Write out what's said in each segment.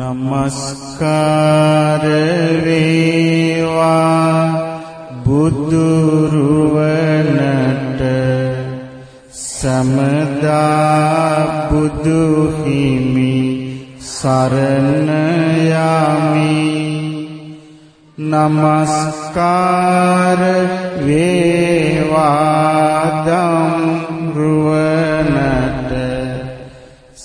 නමස්කාර වේවා. බුදුරුවනට සමදා බුදු හිමි සරණ යමි. නමස්කාර වේවා දම් රුවනට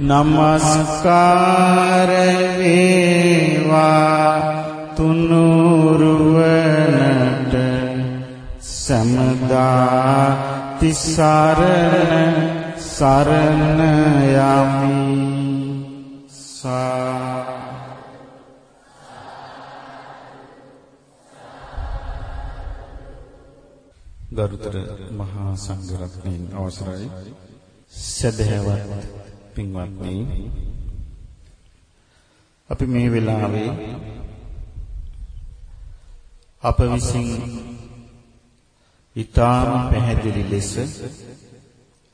නමස්කාර වේවා තුනුරුවනට සමදා තිසරණ සරණ යමි. සා. ගරුතර මහා සංඝරත්නයන් අවසරයි. සදහැවත් පින්වත්නි අපි මේ වෙලාවේ අප විසින් ඊටාම පැහැදිලි ලෙස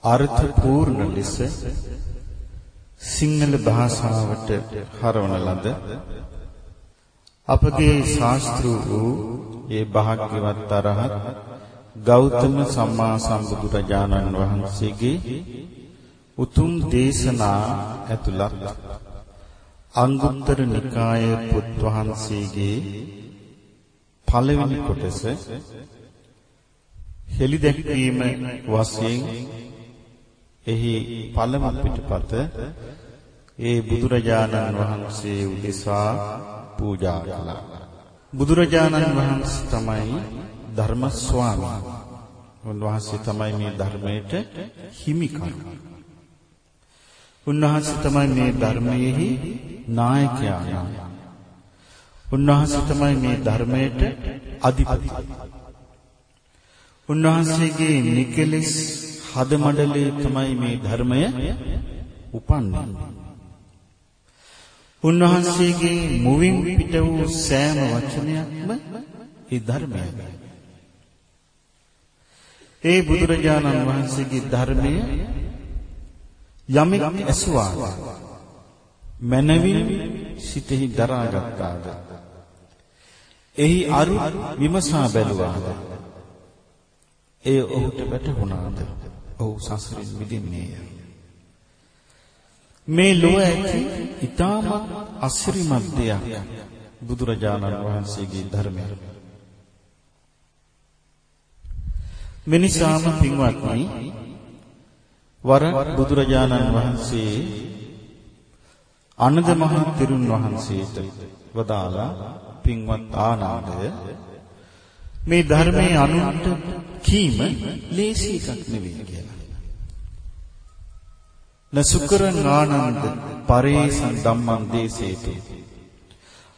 අර්ථ පූර්ණ ලෙස සිංහල භාෂාවට හරවන ලද අපගේ ශාස්ත්‍රු වූ ඒ භාග්‍යවත් අරහත් ගෞතම සම්මා සම්බුදුරජාණන් වහන්සේගේ උතුම් දේශනා ඇතුළත් අංගුත්තර නිකාය පුත් වහන්සේගේ පළවෙනි කොටස හෙළි දැක්වීම වශයෙන් එහි පළමු පිටපත ඒ බුදුරජාණන් වහන්සේ උදෙසා පූජා කළා. බුදුරජාණන් වහන්සේ තමයි ධර්ම ස්වාමී. උන්වහන්සේ තමයි මේ ධර්මයට හිමිකරු. උන්වහන්සේ තමයි මේ ධර්මයේහි නායකයා. උන්වහන්සේ තමයි මේ ධර්මයට අධිපති. උන්වහන්සේගේ නිකලස් හදමඩලේ තමයි මේ ධර්මය උපන්නේ. උන්වහන්සේගේ මුවින් පිට වූ සෑම වචනයක්ම ඒ ධර්මයයි. ඒ බුදුරජාණන් වහන්සේගේ ධර්මය යමෙක් ඇසුවාද? මනවින් සිතෙහි දරාගත්තාද එහි අරු විමසා බැලුවාද? එය ඔහුට වැටහුණාද? ඔහු සසරින් මිදෙන්නේය. මේ ලොව ඇති ඊටමත් අසිරිමත් දෙයක් බුදුරජාණන් වහන්සේගේ ධර්මය. මිනිසාම පින්වත්නි වර බුදුරජාණන් වහන්සේ අනද මහ තෙරුන් වහන්සේට වදාලා පින්වත් ආනන්දය මේ ධර්මයේ අනුන්ට කීම ලේසි එකක් නෙවෙයි කියලා. නසුකරන් ආනන්ද පරේසං ධම්මං දේසේතු.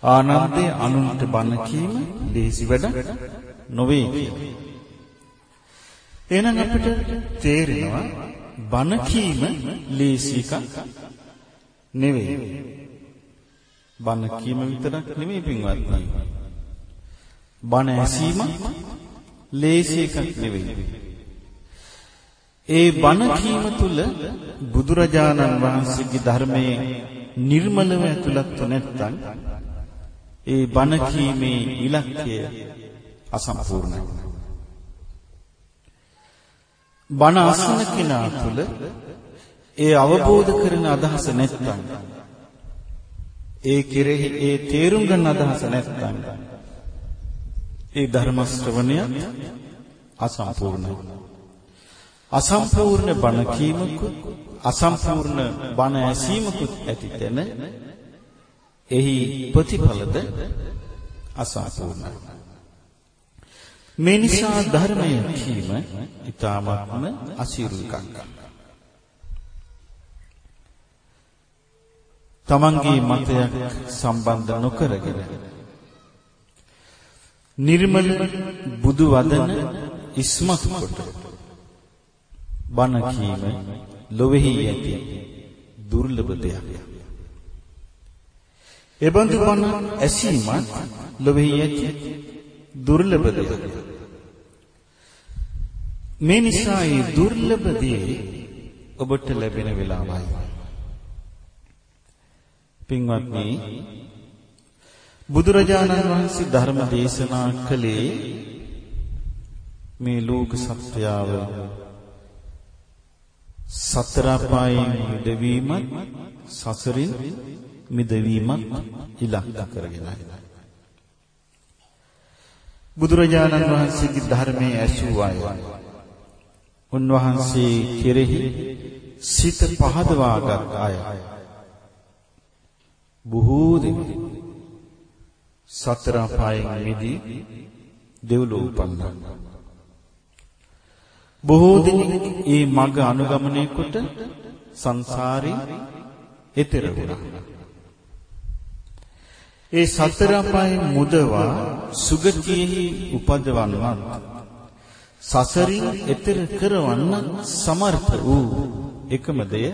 ආනන්දේ අනුන්ට බණ කීම ලේසි වැඩ නොවේ කියලා. එහෙනම් අපිට තේරෙනවා බණ කීම ලේසි එකක් නෙවෙයි. බණ කීම විතරක් නෙවෙයි පින්වත්නි. බණ ඇසීම ලේසි එකක් නෙවෙයි. ඒ බණ කීම තුල බුදුරජාණන් වහන්සේගේ ධර්මයේ නිර්මලව ඇතුළත් නැත්නම් ඒ බණ කීමේ ඉලක්කය අසම්පූර්ණයි. බණ අසන කෙනා තුළ ඒ අවබෝධ කරන අදහස නැත්නම් ඒ කෙරෙහි ඒ තේරුම් ගන්න අදහස නැත්නම් ඒ ධර්ම ශ්‍රවණය අසම්පූර්ණයි. අසම්පූර්ණ බණ කීමකුත් අසම්පූර්ණ බණ ඇසීමකුත් ඇති තැන එහි ප්‍රතිඵලද අසම්පූර්ණයි. මේ නිසා ධර්මය කීම ඊ타මත්ම අසීරු එකක්. තමන්ගේ මතයක් සම්බන්ධ නොකරගෙන නිර්මල බුදු වදන ඉස්මතු කොට බණ කීම ලොවේහි ඇති දුර්ලභ දෙයක්. එබඳු බණ ඇසීමත් ලොවේහි ඇති දුර්ලභ දෙයක්. මේ නිසා මේ දුර්ලභ දේ ඔබට ලැබෙන වෙලාවයි. පින්වත්නි බුදුරජාණන් වහන්සේ ධර්ම දේශනා කළේ මේ ලෝක සත්‍යව සතර පායෙන් මිදවීමත් සසරින් මිදවීමත් ඉලක්ක කරගෙනයි. බුදුරජාණන් වහන්සේගේ ධර්මයේ ඇසූ අය උන්වහන්සේ කෙරෙහි සිත පහදවාගත් අය බොහෝ දෙනෙක් සතර පායෙන් මිදී දෙව්ලොව උපන්නා. බොහෝ දෙනෙක් ඒ මඟ අනුගමනය කොට සංසාරේ එතෙර වුණා. ඒ සතර පායෙන් මුදවා සුගතියෙහි උපදවන්නත් සසරින් එතෙර කරවන්න සමර්ථ වූ එකම දෙය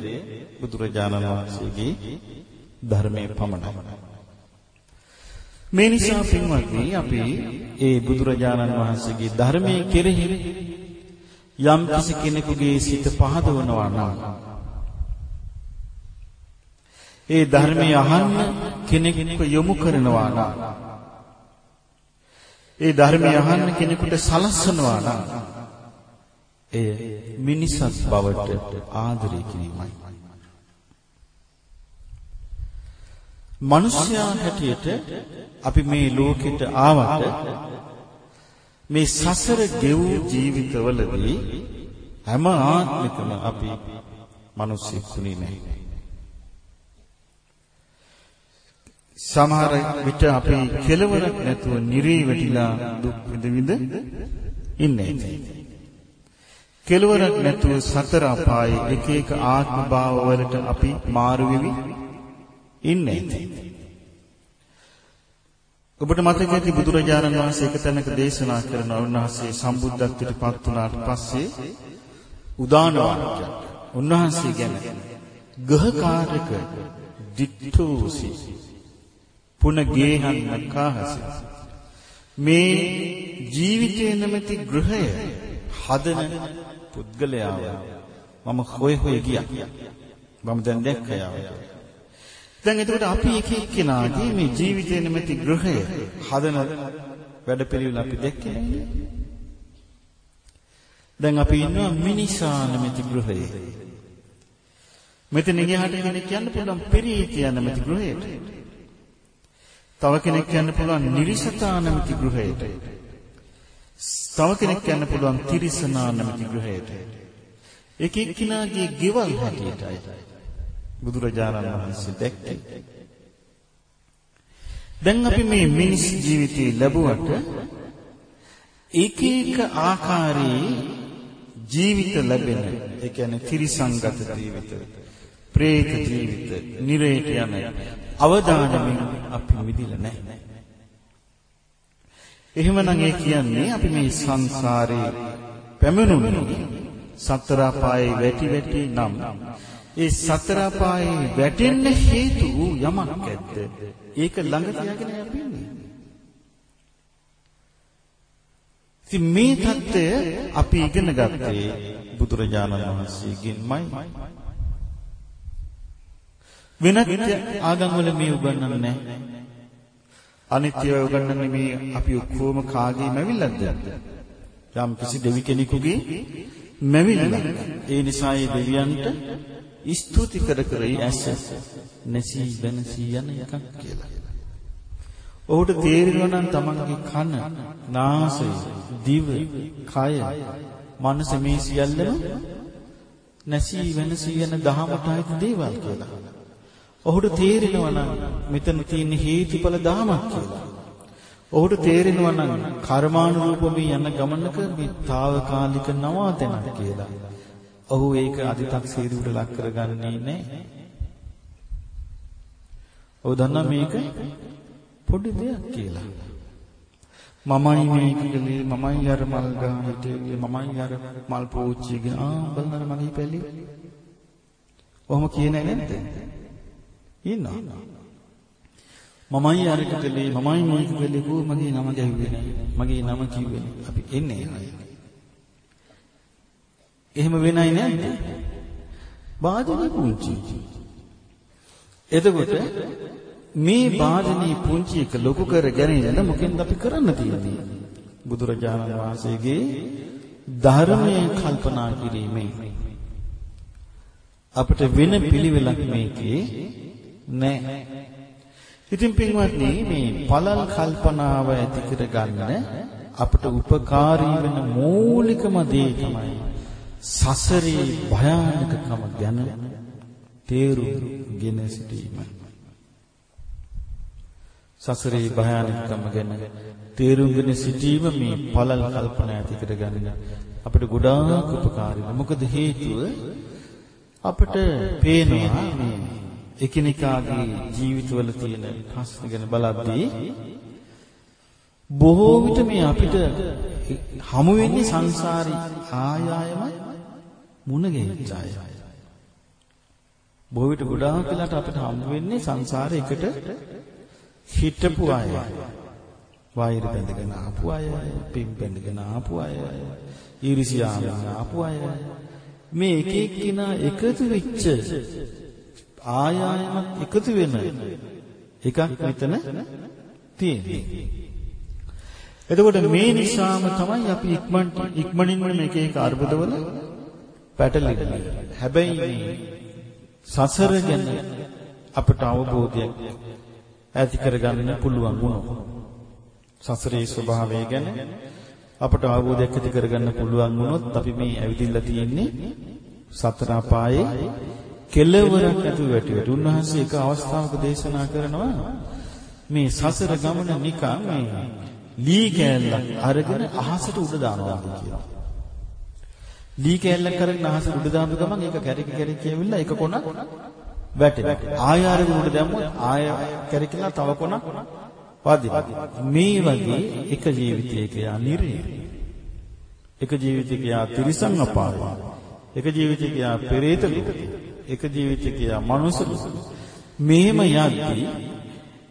බුදුරජාණන් වහන්සේගේ ධර්මයේ පමණයි. මේ නිසා පින්වත්නි අපි ඒ බුදුරජාණන් වහන්සේගේ ධර්මයේ කෙරෙහි යම් කිසි කෙනෙකුගේ සිත පහදවනවා නම් ඒ ධර්මයේ අහන්න කෙනෙකුට යොමු කරනවා නම් ඒ ධර්මයේ අහන්න කෙනෙකුට සලස්වනවා නම් එය මිනිසත් බවට ආදරය කිරීමයි මිනිස්යා හැටියට අපි මේ ලෝකෙට ආවට මේ සසර ගෙවූ ජීවිතවලදී හැම ආත්මිකම අපි මිනිස්සුකුනේ නැහැ. සමහර විට අපි කෙලවරක් නැතුව නිරී වෙටිලා දුක් විඳ විඳ ඉන්නේ. කෙලවරක් නැතුව සතර අපායේ එක එක ආත්ම භාව වලට අපි මාරු වෙවි ඉන්නේ. ඔබට මතක ඇති බුදුරජාණන් වහන්සේ එක තැනක දේශනා කරන උන්වහන්සේ සම්බුද්ධත්වයට පත් වුණාට පස්සේ උදාන වාක්‍යයක්. උන්වහන්සේ ගැන ගහකාරක දිට්ඨෝසි පුන ගේහන් නකාහස මේ ජීවිතය නැමැති ගෘහය හදන පුද්ගලයාව මම හොය හොය ගියා. මම දැන් දැක්කයා. දැන් එතකොට අපි එක එක්කෙනාගේ මේ ජීවිතේ නැමැති ගෘහය හදන වැඩපිළිවෙල අපි දැක්කේ දැන් අපි ඉන්නවා මිනිසා නැමැති ගෘහයේ. මෙතන ගියාට කෙනෙක් කියන්න පුළුවන් පෙරීතිය නැමැති ගෘහයට. තව කෙනෙක් කියන්න පුළුවන් නිරිසතා නැමැති ගෘහයට. තව කෙනෙක් කියන්න පුළුවන් තිරිසනා නැමැති ගෘහයට. එක එක්කිනාගේ ගෙවල් හැටියටයි. බුදුරජාණන් වහන්සේ දැක්කේ. දැන් අපි මේ මිනිස් ජීවිතේ ලැබුවට එක එක ආකාරයේ ජීවිත ලැබෙන ඒ කියන්නේ ත්‍රිසංගත ජීවිත, പ്രേත ජීවිත, නිරේත යන අවදානමින් අපි විඳිලා නැහැ. එහෙමනම් ඒ කියන්නේ අපි මේ සංසාරේ පැමිණුනේ සතර පායේ වැටි වැටි නම් ඒ සතර පායේ වැටෙන්න හේතු යමක් ඇද්ද? ඒක ළඟ තියාගෙන අපි ඉන්නේ. ඉතින් මේ தත්ත්වය අපි ඉගෙන ගත්තේ බුදුරජාණන් වහන්සේගෙන්මයි වෙනත් ආගම් වල මේ උගන්වන්නේ නැහැ. අනිත්‍යව උගන්වන්නේ මේ අපි ඔක්කොම කාගේ මැවිල්ලක්ද? යම් කිසි දෙවි කෙනෙකුගේ මැවිල්ලක්. ඒ නිසා ඒ දෙවියන්ට ස්තුති කර කර ඇස නැසී වෙනසී යන එකක් කියලා. ඔහුට තේරෙනවා නම් තමන්ගේ කන, නාසය, දිව, කය, මනස මේ සියල්ලම නැසී වෙනසී යන දහමට අයිති දේවල් කියලා. ඔහුට තේරෙනවා නම් මෙතන තියෙන හේතුඵල දහමක් කියලා. ඔහුට තේරෙනවා නම් කර්මානුරූපමී යන ගමනක මේ తాවකාලික නවාතැනක් කියලා. ඔහු ඒක අදි탁සීරුවට ලක් කරගන්නේ නැහැ. ඔහු දන්නා මේක පොඩි දෙයක් කියලා. මමයි මේක කළේ මමයි අර මල් ගහ හිටියේ මමයි අර මල් පෝච්චිය ගෙන ආ බලන්න මගේ පැලි. ඔහොම කියන්නේ නැද්ද? ඉන්නවා. මමයි අරක කළේ මමයි මේක කළේ කෝ මගේ නම ගැහුවේ මගේ නම කිව්වේ අපි එන්නේ එහෙම වෙනයි නැද්ද? වාදනේ පුංචි. එතකොට මේ වාදනේ පුංචි එක ලොකු කරගෙන ඉන්න මොකෙන්ද අපි කරන්න තියෙන්නේ? බුදුරජාණන් වහන්සේගේ ධර්මය කල්පනා කිරීමෙන් අපිට වෙන පිළිවෙලක් මේකේ නැහැ. ඉතින් පින්වත්නි මේ පළල් කල්පනාව ඇති කරගන්න අපට උපකාරී වෙන මූලිකම දේ තමයි සසරේ භයානකකම ගැන තේරුම්ගෙන සිටීම. සසරේ භයානකකම ගැන තේරුම්ගෙන සිටීම මේ පළල් කල්පනා ඇති කරගන්න අපිට ගොඩාක් උපකාරී වෙනවා. මොකද හේතුව අපිට පේනවා මේ එකිනෙකාගේ ජීවිතවල තියෙන ප්‍රශ්න ගැන බලද්දී බොහෝ විට මේ අපිට හමු වෙන්නේ සංසාරي ආය ආයමයි මුණ ගැහිච්ච අය. බොහෝ විට ගොඩාක් වෙලාට අපිට හම්බ වෙන්නේ සංසාරේ එකට හිටපු අය. වෛර බැඳගෙන ආපු අය, පින් බැඳගෙන ආපු අය, ඊර්ෂ්‍යාවෙන් ආපු අය. මේ එක එක්කිනා එකතු වෙච්ච ආය ආයමත් එකතු වෙන එකක් මෙතන තියෙන්නේ. එතකොට මේ නිසාම තමයි අපි ඉක්මනට ඉක්මනින්ම මේක එක අර්බුදවල පැටලෙන්නේ. හැබැයි මේ සසර ගැන අපට අවබෝධයක් ඇති කරගන්න පුළුවන් වුණොත් සසරේ ස්වභාවය ගැන අපට අවබෝධයක් ඇති කරගන්න පුළුවන් වුණොත් අපි මේ ඇවිදින්න තියෙන්නේ සතර අපායේ කෙලවරක් නැතුව වැටුවට. උන්වහන්සේ එක අවස්ථාවක දේශනා කරනවා මේ සසර ගමන නිකන් මේ ලී කෑල්ලක් අරගෙන අහසට උඩ දානවා කියලා. ලී කෑල්ලක් අරගෙන අහසට උඩ දාපු ගමන් ඒක කැරකි කැරකි කියවිලා එක කොනක් වැටෙනවා. ආය අරගෙන උඩ දැම්මොත් ආය කැරකිලා තව කොනක් වදිනවා. මේ වගේ එක ජීවිතයක යා නිරේ. එක ජීවිතයක යා තිරිසන් අපාය. එක ජීවිතයක යා පෙරේත ලෝකේ. එක ජීවිතයක යා මනුස්ස මෙහෙම යද්දී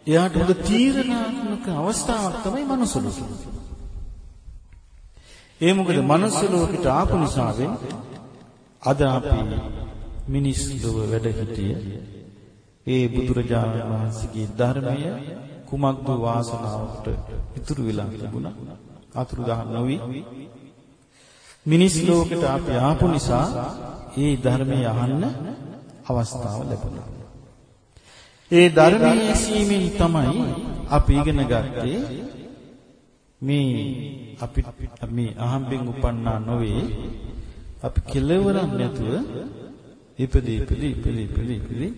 එයාට හොඳ තීරණාත්මක අවස්ථාවක් තමයි මනුස්ස ලෝකෙ. ඒ මොකද මනුස්ස ලෝකෙට ආපු නිසාවෙන් අද අපි මිනිස් ලොව වැඩ සිටිය ඒ බුදුරජාණන් වහන්සේගේ ධර්මය කුමක්ද වාසනාවට ඉතුරු වෙලා තිබුණා? අතුරුදහන් නොවි. මිනිස් ලෝකෙට අපි ආපු නිසා ඒ ධර්මය අහන්න අවස්ථාව ලැබුණා. ඒ ධර්මයේ ඇසීමෙන් තමයි අපි ඉගෙන ගත්තේ මේ අපි මේ අහම්බෙන් උපන්නා නොවේ අපි කෙලවරක් නැතුව ඉපදී ඉපදී ඉපදී ඉපදී ඉපදී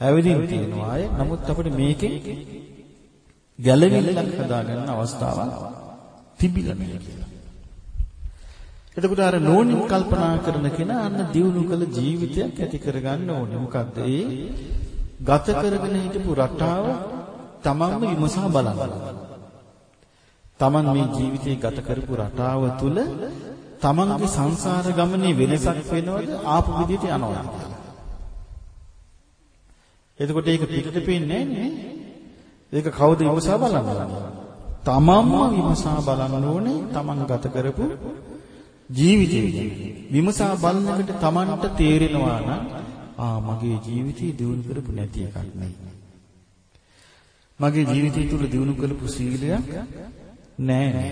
ඇවිදින් තියෙනවා අය නමුත් අපිට මේකෙන් ගැළවිල්ලක් හදාගන්න අවස්ථාවක් තිබිලා නැහැ කියලා. එතකොට අර නෝනින් කල්පනා කරන කෙනා අන්න දියුණු කළ ජීවිතයක් ඇති කරගන්න ඕනේ. මොකද්ද ඒ ගත කරගෙන හිටපු රටාව තමන්ම විමසා බලන්න. තමන් මේ ජීවිතේ ගත කරපු රටාව තුල තමන්ගේ සංසාර ගමනේ වෙනසක් වෙනවද ආපු විදිහට යනවද එතකොට ඒක පිටට පේන්නේ නැහැ ඒක කවුද විමසා බලන්න තමන්ම විමසා බලන්න ඕනේ තමන් ගත කරපු ජීවිතය විමසා බලනකොට තමන්ට තේරෙනවා නම් ආ මගේ ජීවිතය දියුණු කරපු නැති එකක් නෙයි. මගේ ජීවිතය තුල දියුණු කරපු සීලයක් නෑ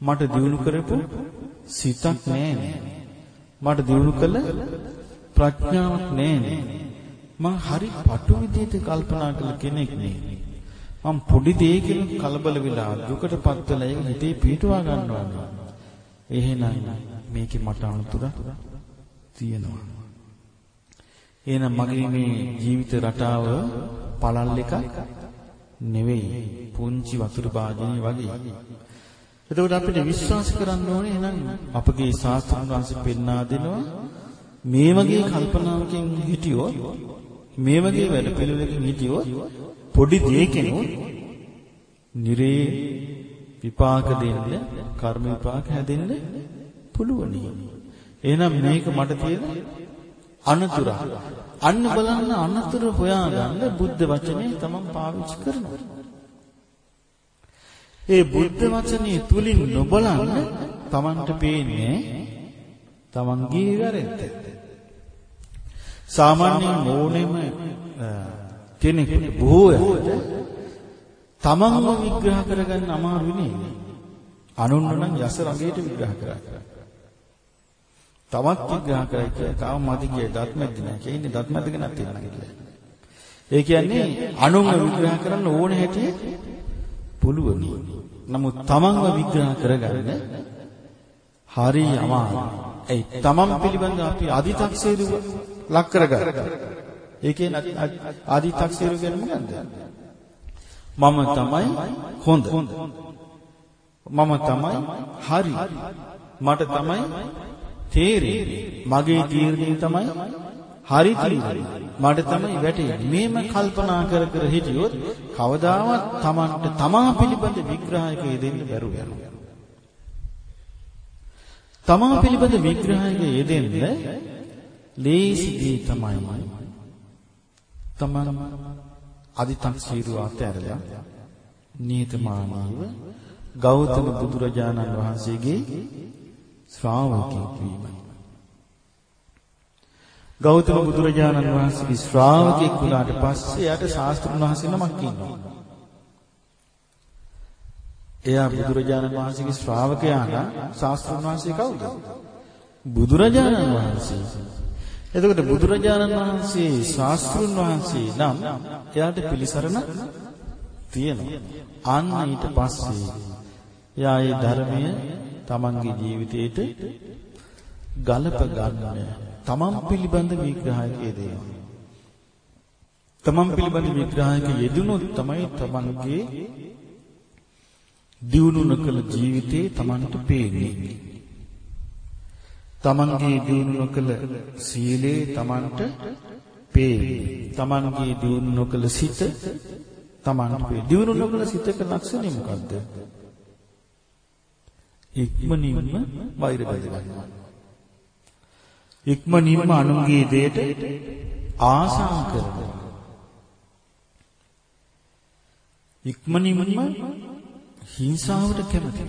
මට දියුණු කරපු සිතක් නෑ මට දියුණු කළ ප්‍රඥාවක් නෑ මං හරි පටු විදිහට කල්පනා කළ කෙනෙක් නේ. මං පොඩි දෙයකින් කලබල වෙලා දුකටපත් වෙලා ඒක හිතේ පිටුවා ගන්නවා එහෙනම් මේකේ මට අනුතුරක් තියෙනවා. එහෙනම් මගේ මේ ජීවිත රටාව පළල් එකක් නෙවෙයි. පුංචි වතුර භාජනය වගේ. එතකොට අපිට විශ්වාස කරන්න ඕනේ එහෙනම් අපගේ ශාස්ත්‍රඥ වහන්සේ පෙන්වා දෙනවා මේ වගේ කල්පනාවකින් හිටියොත් මේ වගේ වැඩ පිළිවෙලකින් හිටියොත් පොඩි දෙයකින් නිරේ විපාක දෙන්න, කර්ම විපාක හැදෙන්න පුළුවනි. එහෙනම් මේක මට තියෙන අනතුර. අන්න බලන්න අනතුර හොයාගන්න බුද්ධ වචනේ තමන් පාවිච්චි කරනවා. ඒ බුද්ධ වචනේ තුලින් නොබලන්න තමන්ට පේන්නේ තමන්ගේ වැරද්ද. සාමාන්‍යයෙන් ඕනෙම කෙනෙකුට බොහෝ තමන්ව විග්‍රහ කරගන්න අමාරු නේ. අනුන් නම් යස රඟයට විග්‍රහ කරා. තවත් විග්‍රහ කරයි කියලා තාම මදි කියේ දත්මැද්ද නෑ. කියන්නේ දත්මැද්ද ගැනත් තියෙනවා කියලා. ඒ කියන්නේ අනුන්ව විග්‍රහ කරන්න ඕන හැටි පුළුවනි. නමුත් තමන්ව විග්‍රහ කරගන්න හරි අමාරුයි. ඒ තමන් පිළිබඳ අපි අදි탁සේරු ලක් කරගන්න. ඒ කියන්නේ අදි탁සේරු කියන්නේ මොකන්ද? මම තමයි හොඳ. මම තමයි හරි. මට තමයි තේරෙන්නේ. මගේ තීරණය තමයි හරි තීරණය. මට තමයි වැටෙන්නේ. මේම කල්පනා කර කර හිටියොත් කවදාවත් Tamanට තමා පිළිබඳ විග්‍රහයක යෙදෙන්න බැරුව යනවා. තමා පිළිබඳ විග්‍රහයක යෙදෙන්න ලේසි දේ තමයි තමන් අදි탁සීරු අතහැරලා නියතමානීව ගෞතම බුදුරජාණන් වහන්සේගේ ශ්‍රාවකෙක් වීමයි. ගෞතම බුදුරජාණන් වහන්සේගේ ශ්‍රාවකෙක් වුණාට පස්සේ යට ශාස්ත්‍රුන් වහන්සේ නමක් ඉන්නවා. එයා බුදුරජාණන් වහන්සේගේ ශ්‍රාවකයා නම් ශාස්ත්‍රුන් වහන්සේ කවුද? බුදුරජාණන් වහන්සේ. එතකොට බුදුරජාණන් වහන්සේ ශාස්ත්‍රුන් වහන්සේ නම් එයාට පිළිසරණ තියෙනවා. අන්න ඊට පස්සේ එයා ඒ ධර්මය තමන්ගේ ජීවිතේට ගලප ගන්න තමන් පිළිබඳ විග්‍රහයක යෙදෙනවා. තමන් පිළිබඳ විග්‍රහයක යෙදුනොත් තමයි තමන්ගේ දියුණු නොකළ ජීවිතේ තමන්ට පේන්නේ. තමන්ගේ දියුණු නොකළ සීලේ තමන්ට පේන්නේ. තමන්ගේ දියුණු නොකළ සිත තමන්ට පේන්නේ. දියුණු නොකළ සිතක ලක්ෂණය මොකද්ද? ඉක්මනින්ම වෛර බැඳ ගන්නවා. ඉක්මනින්ම අනුන්ගේ දෙයට ආශා කරනවා. ඉක්මනින්ම හිංසාවට කැමති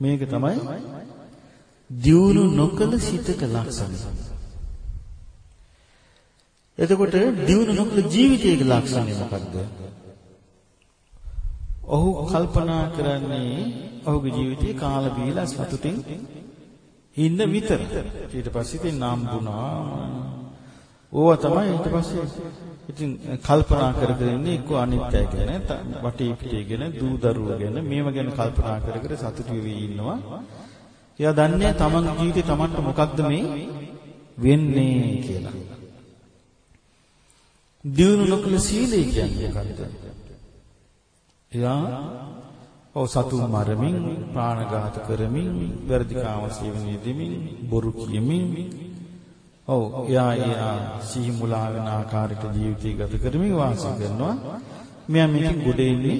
මේක තමයි දියුණු නොකළ සිතක ලක්ෂණය. එතකොට දියුණු නොකළ ජීවිතයක ලක්ෂණය මොකක්ද? ඔහු කල්පනා කරන්නේ ඔහුගේ ජීවිතේ කාලා බීලා සතුටින් ඉන්න විතර. ඊට පස්සේ ඉතින් නම් බුණා. ඕවා තමයි ඊට පස්සේ ඉතින් කල්පනා කර කර ඉන්නේ එක්ක අනිත්‍යය ගැන, වටේ පිටේ ගැන, දූ දරුවෝ ගැන මේව ගැන කල්පනා කර කර සතුටු වෙවි ඉන්නවා. එයා දන්නේ තමන්ගේ ජීවිතේ තමන්ට මොකක්ද මේ වෙන්නේ කියලා. දිනු නොකල සීලය කියන්නේ මොකක්ද? එයා ඔව් සතුන් මරමින්, ප්‍රාණඝාත කරමින්, වැරදි කාම සේවනයේ දෙමින්, බොරු කියමින් ඔව් එයා එයා සිහි මුලා වෙන ආකාරයට ජීවිතය ගත කරමින් වාසය කරනවා. මෙයා මේකෙන් ගොඩ එන්නේ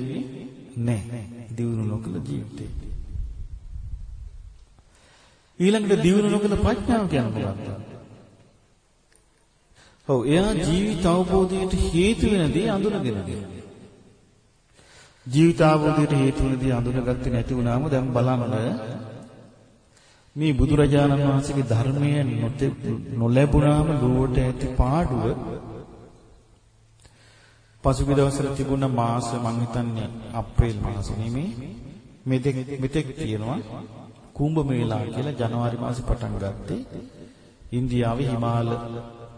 නැහැ. දියුණු නොකළ ජීවිතේ. ඊළඟට දියුණු නොකළ ප්‍රඥාව කියන්නේ මොකක්ද? ඔව් එයා ජීවිත අවබෝධයට හේතු වෙන දේ අඳුනගෙනද. ජීවිත අවබෝධයට හේතු වෙන දේ අඳුනගත්තේ නැති වුණාම දැන් බලන්න මේ බුදුරජාණන් වහන්සේගේ ධර්මය නොලැබුණාම ලෝවට ඇති පාඩුව පසුගිය දවස්වල තිබුණ මාස මං හිතන්නේ අප්‍රේල් මාසෙ නෙමේ මෙතෙක් මෙතෙක් තියෙනවා කුම්භ මේලා කියලා ජනවාරි මාසෙ පටන් ගත්තේ ඉන්දියාවේ හිමාල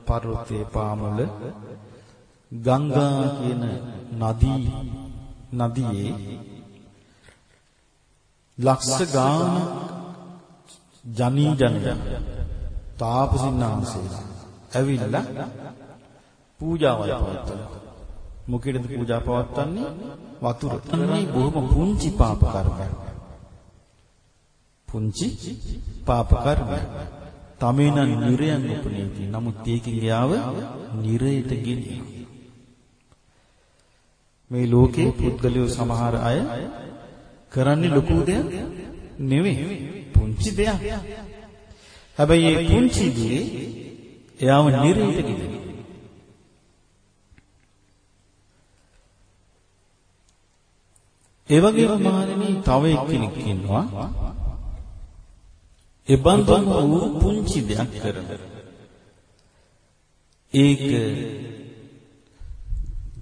පර්වතයේ පාමුල ගංගා කියන නදී නදියේ ලක්ෂ ගානක් ජනී ජනය තාපසින්නාන්සේලා ඇවිල්ලා පූජාවල් පවත්වනවා. මොකේද පූජා පවත්වන්නේ? වතුර. මේ බොහොම පුංචි පාප කර්මයක්. පුංචි පාප කර්මයක්. තමේන නිරයන් උපනීති. නමුත් ඒකෙන් යාව නිරයට ගෙනියනවා. මේ ලෝකේ පුද්ගලයෝ සමහර අය කරන්නේ ලොකු දෙයක් නෙවෙයි. පුංචි දෙයක්. හැබැයි මේ පුංචි දේ එයාව නිරේට ගිහින් ඒ වගේම මහණෙනි තව එක්කෙනෙක් ඉන්නවා. ඒ බන්ධම වූ පුංචි දෙයක් කරන. ඒක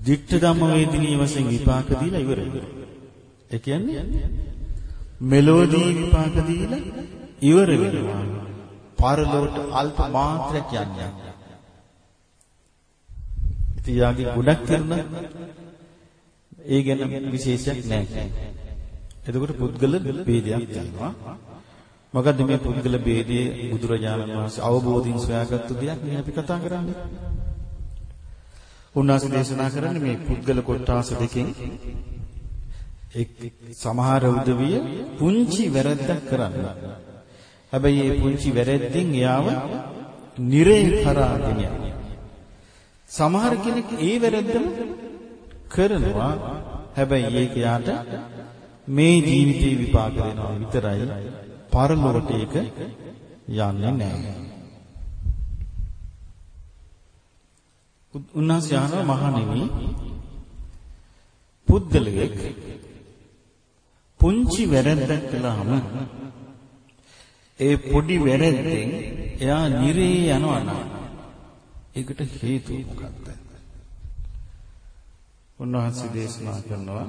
ditta ධම්ම වේදිනී වශයෙන් විපාක දීලා ඉවරයි. ඒ කියන්නේ මෙලෝඩී විපාක දීලා ඉවර වෙනවා. පරලොවට අල්ප මාත්‍රයක් යන්නේ. ඉතියාගේ ගොඩක් කරන ඒ ගැන විශේෂයක් නැහැ. එතකොට පුද්ගල ભેදයක් තියෙනවා. මොකද්ද මේ පුද්ගල ભેදයේ බුදුරජාණන් වහන්සේ අවබෝධින් සොයාගත්තු දෙයක් නේ අපි කතා කරන්නේ. උන්වහන්සේ දේශනා කරන්නේ මේ පුද්ගල කොටාස දෙකෙන් එක් සමහර උදවිය පුංචි වැරද්දක් කරන්න. හැබැයි මේ පුංචි වැරද්දෙන් එයාව නිරේ කරාගෙන යනවා. සමහර කෙනෙක් ඒ වැරද්දම කරනවා හැබැයි ඒක යාට මේ ජීවිතේ විපාක දෙනවා විතරයි පරලොවට ඒක යන්නේ නැහැ. උන්වහන්සේ අහනවා මහණෙනි පුද්ගලයෙක් පුංචි වැරැද්දක් කළාම ඒ පොඩි වැරැද්දෙන් එයා නිරේ යනවා නම් ඒකට හේතුව මොකක්ද? උන්වහන්සේ දේශනා කරනවා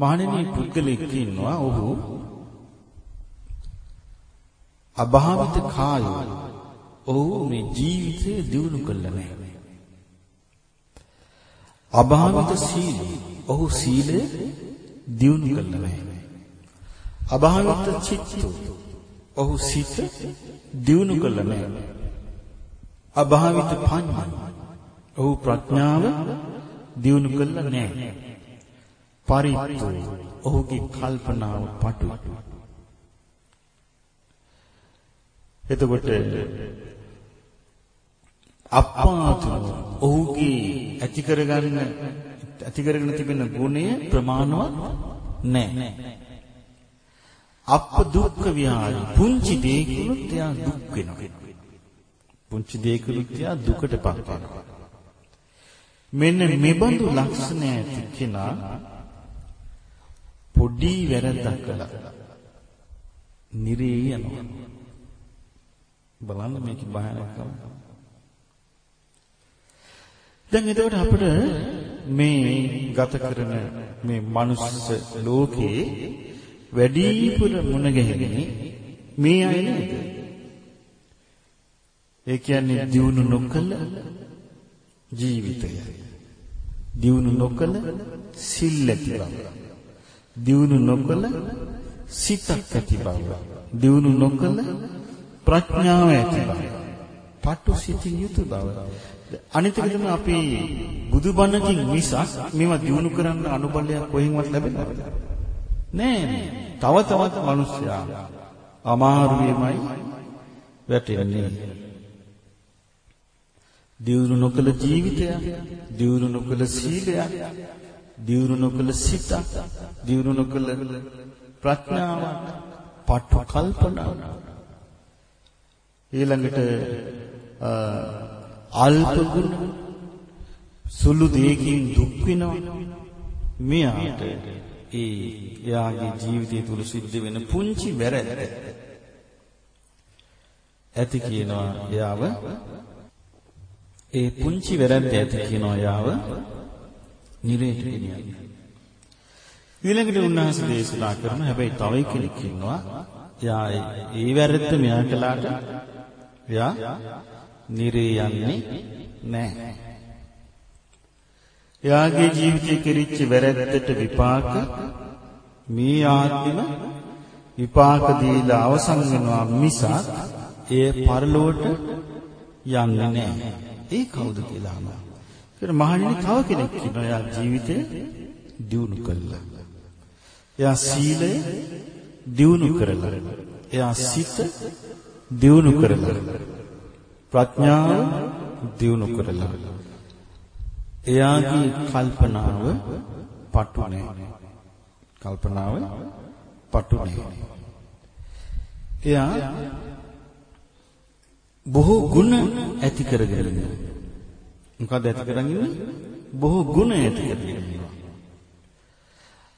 මහණෙනි පුද්ගලෙක් ඉන්නවා ඔහු අභාවිත කායෝ ඔහු මේ ජීවිතය දියුණු කළා නැහැ අභාවිත සීල ඔහු සීලය දියුණු කළා නැහැ අභාවිත චිත්ත ඔහු සිත දියුණු කළා නැහැ අභාවිත පඤ්ඤා ඔහු ප්‍රඥාව දියුණු කළා නැහැ. පරිත්තු ඔහුගේ කල්පනාව පටු. එතකොට අප්පාතු ඔහුගේ ඇති කරගන්න ඇති කරගෙන තිබෙන ගුණය ප්‍රමාණවත් නැහැ. අප දුක්ඛ විහාරි පුංචි දෙයකිනුත් එයා දුක් වෙනවා. පුංචි දෙයකිනුත් එයා දුකටපත් වෙනවා. මෙන්න මෙබඳු ලක්ෂණ ඇති කෙනා පොඩි වැරද්දක් කළා. නිරේ යනවා. බලන්න මේක භයානකම. දැන් එතකොට අපිට මේ ගත කරන මේ මනුස්ස ලෝකේ වැඩිපුර මුණ ගැහෙන්නේ මේ අය නේද? ඒ කියන්නේ දියුණු නොකළ ජීවිතය. දියුණු නොකළ සිල් ඇති බව. දියුණු නොකළ සිතක් ඇති බව. දියුණු නොකළ ප්‍රඥාව ඇති බව. පටු සිතින් යුතු බව. අනිත් එක තමයි අපි බුදුබණකින් මිසක් මේවා දියුණු කරන්න අනුබලයක් කොහෙන්වත් ලැබෙන්නේ නෑ තව තවත් මිනිස්සයා අමාරුවේමයි වැටෙන්නේ දියුණු නොකළ ජීවිතයක්, දියුණු නොකළ සීලයක්, දියුණු නොකළ සිතක්, දියුණු නොකළ ප්‍රඥාවක්, පටු කල්පනා. ඊළඟට අල්ප ගුණ සුළු දෙයකින් දුක් වෙනවා. මෙයාට ඒ එයාගේ ජීවිතය තුල සිද්ධ වෙන පුංචි වැරැද්ද ඇති කියනවා එයාව ඒ පුංචි වැරැද්ද ඇති කියනවා යාව නිරේට ගෙනියන්නේ. ඊළඟට උන්වහන්සේ දේශනා කරන හැබැයි තව කෙනෙක් ඉන්නවා. යා ඒ වැරද්ද මෙයා කළාට එයා නිරේ යන්නේ නැහැ. එයාගේ ජීවිතේ කෙරිච්ච වැරද්දට විපාක මේ ආත්මෙම විපාක දීලා අවසන් වෙනවා මිසක් ඒ පරලෝට යන්නේ නැහැ. ඒ කවුද කියලා අහනවා. ඒකට මහණෙනි තව කෙනෙක් ඉන්නවා. එයා ජීවිතේ දියුණු කළා. එයා සීලය දියුණු කරලා. එයා සිත දියුණු කරලා. ප්‍රඥාව දියුණු කරලා. එයාගේ කල්පනාව පටු නැහැ. කල්පනාව පටු නැහැ. එයා බොහෝ ගුණ ඇති කරගෙන ඉන්නවා. මොකද ඇති කරගෙන ඉන්නේ? බොහෝ ගුණ ඇති කරගෙන ඉන්නවා.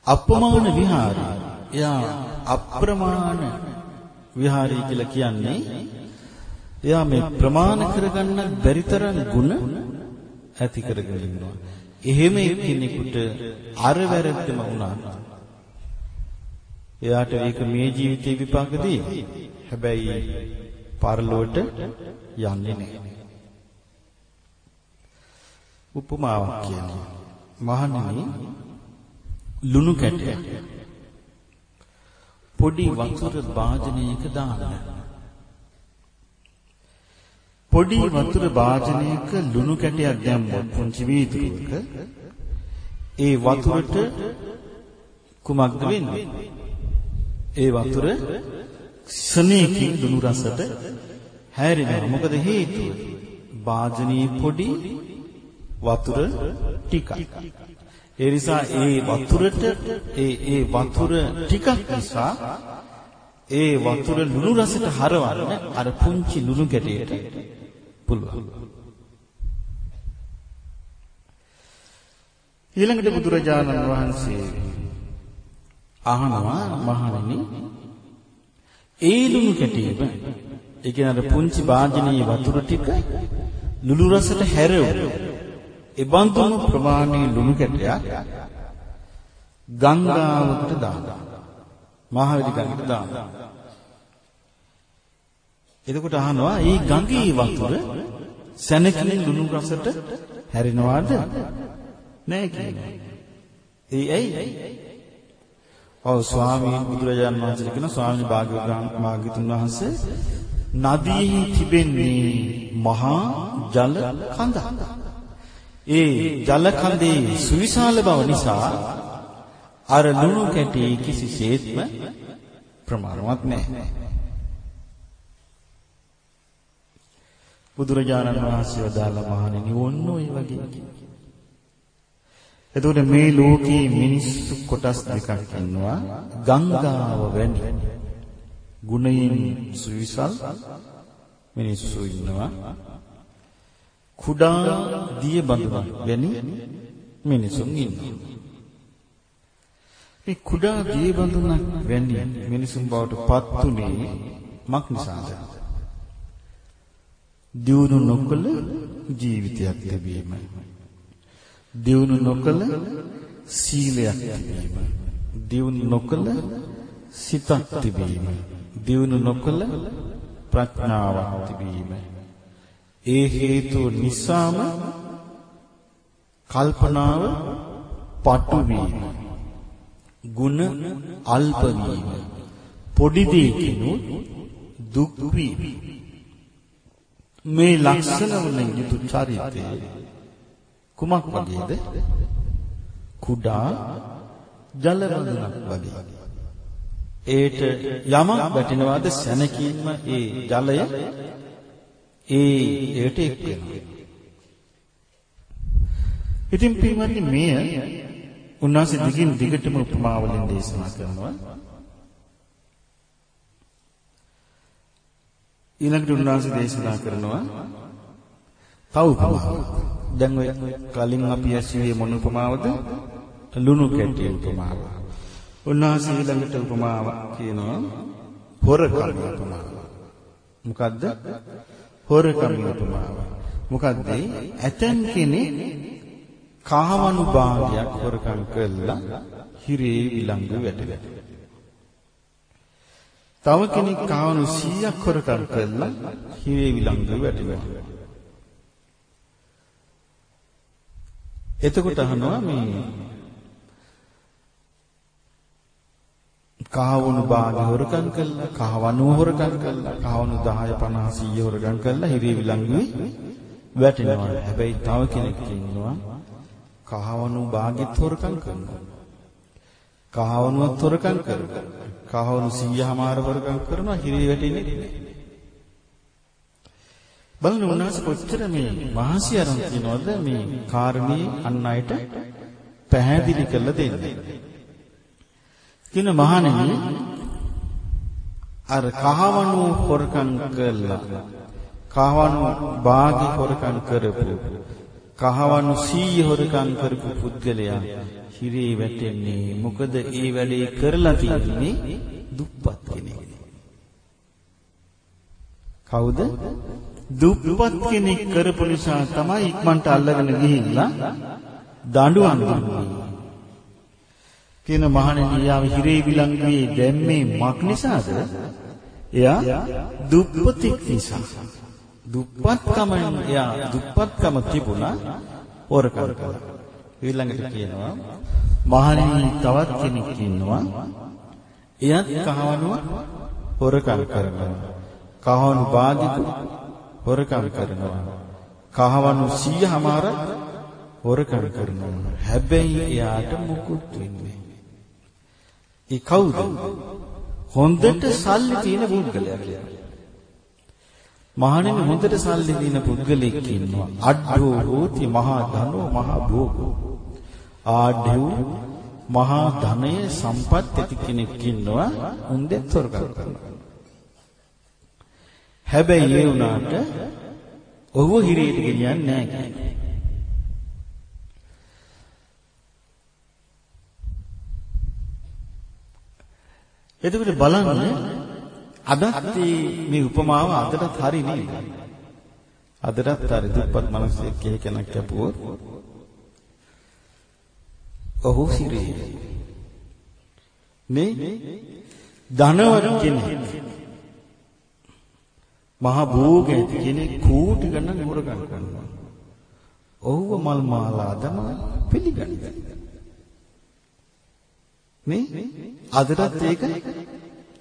අප්‍රමාණ විහාරය. එයා අප්‍රමාණ විහාරය කියලා කියන්නේ එයා මේ ප්‍රමාණ කරගන්න බැරි තරම් ගුණ ඇති කරගෙන ඉන්නවා. එහෙම කෙනෙකුට අර වැරද්දම වුණා. එයාට ඒක මේ ජීවිතේ විපාක දෙයි. හැබැයි පරලොවට යන්නේ නැහැ. උපමාවක් කියනවා. මහණෙනි ලුණු කැටයක් පොඩි වතුර භාජනයක දාන්න. පොඩි වතුර භාජනයක ලුණු කැටයක් දැම්මොත් පුංචි වීදුරුවක ඒ වතුරට කුමක්ද වෙන්නේ? ඒ වතුර ක්ෂණයකින් ලුණු රසට හැරෙනවා. මොකද හේතුව? භාජනයේ පොඩි වතුර ටිකයි. ඒ නිසා ඒ වතුරට ඒ ඒ වතුර ටිකක් නිසා ඒ වතුර ලුණු රසට හරවන්න අර පුංචි ලුණු ගැටයට පුළුවන්. ඊළඟට බුදුරජාණන් වහන්සේ අහනවා මහණෙනි ඒ ලුණු කැටීම ඒ කියන්නේ අර පුංචි වාජනීය වතුර ටික ලුණු රසට හැරෙවුවා ඒ බඳුම ප්‍රමාණයේ ලුණු කැටයක් ගංගාවකට දානවා. මහවැලි ගඟට දානවා. එතකොට අහනවා මේ ගඟේ වතුර සැනකින් ලුණු රසට හැරෙනවාද? නෑ කියනවා. ඒ ඇයි? ඔව් ස්වාමීන් බුදුරජාන් වහන්සේ කියන ස්වාමීන් භාග්‍යවතුන් වහන්සේ නදියෙහි තිබෙන්නේ මහා ජල කඳක්. ඒ ජල කඳේ සුවිශාල බව නිසා අර ලුණු කැටි කිසිසේත්ම ප්‍රමාණවත් නැහැ. බුදුරජාණන් වහන්සේ වදාළ මහණෙනි ඔන්න ඔය වගේ. එතකොට මේ ලෝකේ මිනිස්සු කොටස් දෙකක් ඉන්නවා. ගංගාව වැනි ගුණයෙන් සුවිසල් මිනිස්සු ඉන්නවා. කුඩා දිය බඳුනක් වැනි මිනිසුන් ඉන්නවා. මේ කුඩා දිය බඳුනක් වැනි මිනිසුන් බවට පත්ුනේ මක් නිසාද? දියුණු නොකළ ජීවිතයක් ලැබීම. දියුණු නොකළ සීලයක් තිබීම. දියුණු නොකළ සිතක් තිබීම. දියුණු නොකළ ප්‍රඥාවක් තිබීම. ඒ හේතුව නිසාම කල්පනාව පටු වීම ගුණ අල්ප වීම පොඩි දෙයකිනුත් දුක් වීම. මේ ලක්ෂණ වලින් යුතු චරිතය කුමක් වගේද? කුඩා ජල වඳුනක් වගේ. ඒට යමක් වැටෙනවාද? සැනකීම ඒ ජලය ඒ ඒට එක් වෙනවා. ඉතින් පින්වත්නි මෙය උන්වහන්සේ දිගින් දිගටම උපමාවලින් දේශනා කරනවා. ඊළඟට උන්වහන්සේ දේශනා කරනවා තව උපමාවක්. දැන් ඔය කලින් අපි ඇසුවේ මොන උපමාවද? ලුණු කැටි උපමාව. උන්වහන්සේ ඊළඟට උපමාවක් කියනවා හොරකම් උපමාව. මොකද්ද? හොරකම් උපමාව. මොකද්ද? ඇතන් කෙනෙක් කාමනු භාගයක් හොරකම් කළා හිරේ විලංගු වැටෙලා. තව කෙනෙක් කාමනු 100ක් හොරකම් කළා හිරේ විලංගු වැටෙලා. එතකොට අහනවා මේ කහවණු භාගය හොරකම් කළා කහවණු හොරකම් කළා කහවණු 10 50 100 හොරකම් කළා හිරේ විලංගුවේ වැටෙනවා. හැබැයි තව කෙනෙක් ඉන්නවා කහවණු භාගෙත් හොරකම් කරනවා. කහවණුවත් හොරකම් කරනවා. කහවණු 100 හමාර හොරකම් කරනවා හිරේ වැටෙන්නේ බලන්න උන්වහන්සේ කොච්චර මේ මහසි අරන් තියනවද? මේ කාරණේ අන් අයට පැහැදිලි කරලා දෙන්නේ. කියන මහණෙනි අර කහවණු හොරකම් කළා. කහවණු භාගි හොරකම් කරපු. කහවණු 100 හොරකම් කරපු පුද්ගලයා හිරේ වැටෙන්නේ මොකද ඒ වැඩේ කරලා තියෙන්නේ දුප්පත් කෙනෙක්. කවුද? දුප්පත් කෙනෙක් කරපු නිසා තමයි ඉක්මනට අල්ලගෙන ගිහිල්ලා දඬුවම් දුන්නේ. කියන මහණෙනි යාව හිරේ විලංගුවේ දැම්මේ මක් නිසාද? එයා දුප්පතික් නිසා. දුප්පත්කම එයා දුප්පත්කම තිබුණා හොරකම් කළා. ඊළඟට කියනවා මහණෙනි තවත් කෙනෙක් ඉන්නවා. එයත් කහවණුව හොරකම් කරනවා. කහවණු බාධික හොරකම් කරනවා. කහවණු 100මාර හොරකම් කරනවා. හැබැයි එයාට මුකුත් වෙන්නේ ඒ කවුද? හොඳට සල්ලි තියෙන පුද්ගලයා කියලා. මහණෙනි හොඳට සල්ලි තියෙන පුද්ගලෙක් ඉන්නවා. අඩ්ඩෝ හෝති මහා ධනෝ මහා භෝගෝ. ආඩ්‍යු මහා ධනය සම්පත් ඇති කෙනෙක් ඉන්නවා. හොඳට හොරකම් කරනවා. හැබැයි ඒ වුණාට ඔහුව හිරේට ගෙනියන්නේ නැහැ කියන්නේ. එතකොට බලන්න අදත් මේ උපමාව අදටත් හරි නේද? අදටත් හරි දුප්පත් මිනිස්සෙක් කෙනෙක් කැපුවොත් ඔහු සිරේ මේ ධනවත් කෙනෙක් මහ භෝග ඇති කෙනෙක් කෝටි ගණන් හොරගම් කරනවා. ඔහුව මල් මාලා දම පිළිගන්නේ. මේ අදටත් ඒක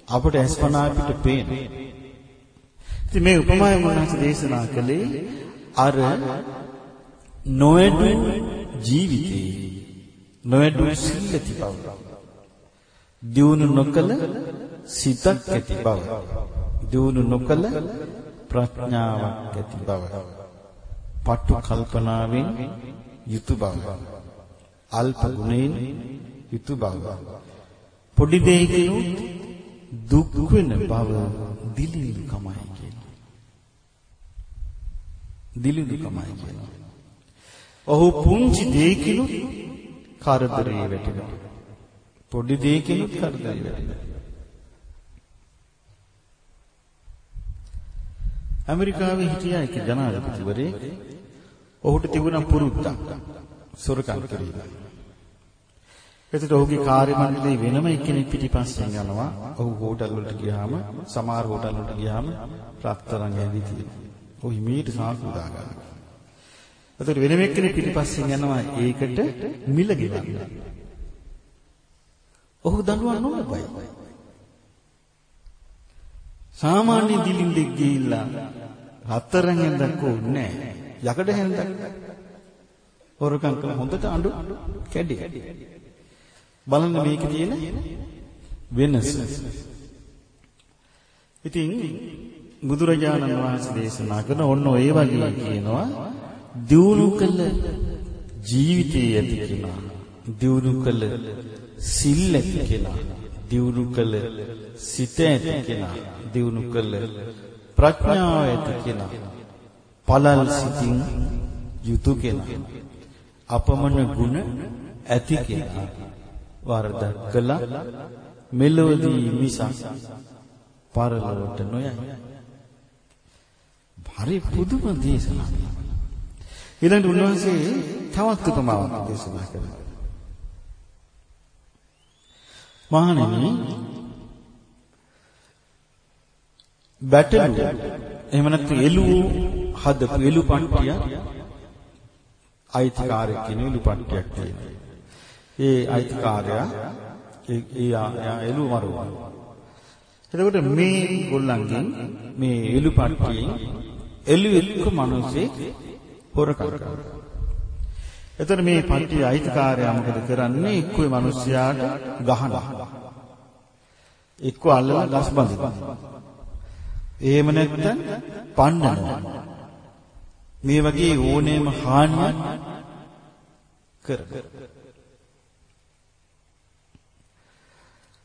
අපට ඇස්පනා පිට පේන. ඉතින් මේ උපමාය මොනවාද දේශනා කළේ අර නොවැඩු ජීවිතේ නොවැඩු සිල්ලති බව. දියුණු නොකල සිතක් ඇති බව. දියුණු නොකල ප්‍රඥාවක් ඇති බව. පටු කල්පනාවෙන් යුතු බව. අල්ප ගුණයෙන් යුතු බව. පොඩි දෙයකිනුත් දුක් වෙන බව දිලිඳුකමයි කියනවා. දිලිඳුකමයි කියනවා. ඔහු පුංචි දෙයකිනුත් කරදරේ වැටෙනවා. පොඩි දෙයකිනුත් කරදරේ වැටෙනවා. ඇමරිකාවේ හිටියා එක ජනාධිපතිවරයෙක්. ඔහුට තිබුණා පුරුද්දක්. සොරකම් කිරීම. එතකොට ඔහුගේ කාර්ය මණ්ඩලයේ වෙනම එක්කෙනෙක් පිටිපස්සෙන් යනවා. ඔහු හෝටල් වලට ගියාම, සමහර හෝටල් වලට ගියාම රත්තරන් ඇඳි තියෙනවා. ඔහු හිමීට සාකු දා ගන්නවා. එතකොට වෙනම එක්කෙනෙක් පිටිපස්සෙන් යනවා ඒකට මිල ගෙවන්න. ඔහු දඬුවම් නොලබයි. සාමාන්‍ය දිලින්දෙක් ගිහිල්ලා හතරෙන් හැන්දක් ඕනේ යකඩ හැන්දක් හොරකම් කළ හොඳට අඬු කැඩි බලන්න මේකේ තියෙන වෙනස. ඉතින් බුදුරජාණන් වහන්සේ දේශනා කරන ඔන්න ඔය වගේ කියනවා දියුණු කළ ජීවිතයේ ඇති කෙනා දියුණු කළ සිල් ඇති කෙනා දියුණු කළ සිත ඇති කෙනා දියුණු කළ ප්‍රඥාව ඇති කෙනා පළල් සිතින් යුතු කෙනා අපමණ ගුණ ඇති කෙනා. වරදක් කළා මෙලොවදී මිසක් පරලොවට නොයයි. හරි පුදුම දේශනාවක්. ඊළඟට උන්වහන්සේ තවත් උපමාවක් දේශනා කළා. මහණෙනි බැටළු එහෙම නැත්නම් එළුව හදපු එළු පට්ටිය අයිතිකාරයෙක් කියන එළු පට්ටියක් තියෙනවා. ඒ අයිතිකාරයා ඒ ඒ එළු මරුවා. එතකොට මේ ගොල්ලන්ගෙන් මේ එළු පට්ටියෙන් එළු එක්ක මිනිස්සේ හොරකම් කරනවා. එතකොට මේ පට්ටිය අයිතිකාරයා මොකද කරන්නේ? එක්කෝ මේ මිනිස්යාට ගහනවා. එක්කෝ අල්ලලා ගස් බඳිනවා. එහෙම නැත්නම් පන්නනවා. මේ වගේ ඕනෑම හානියක් කරනවා.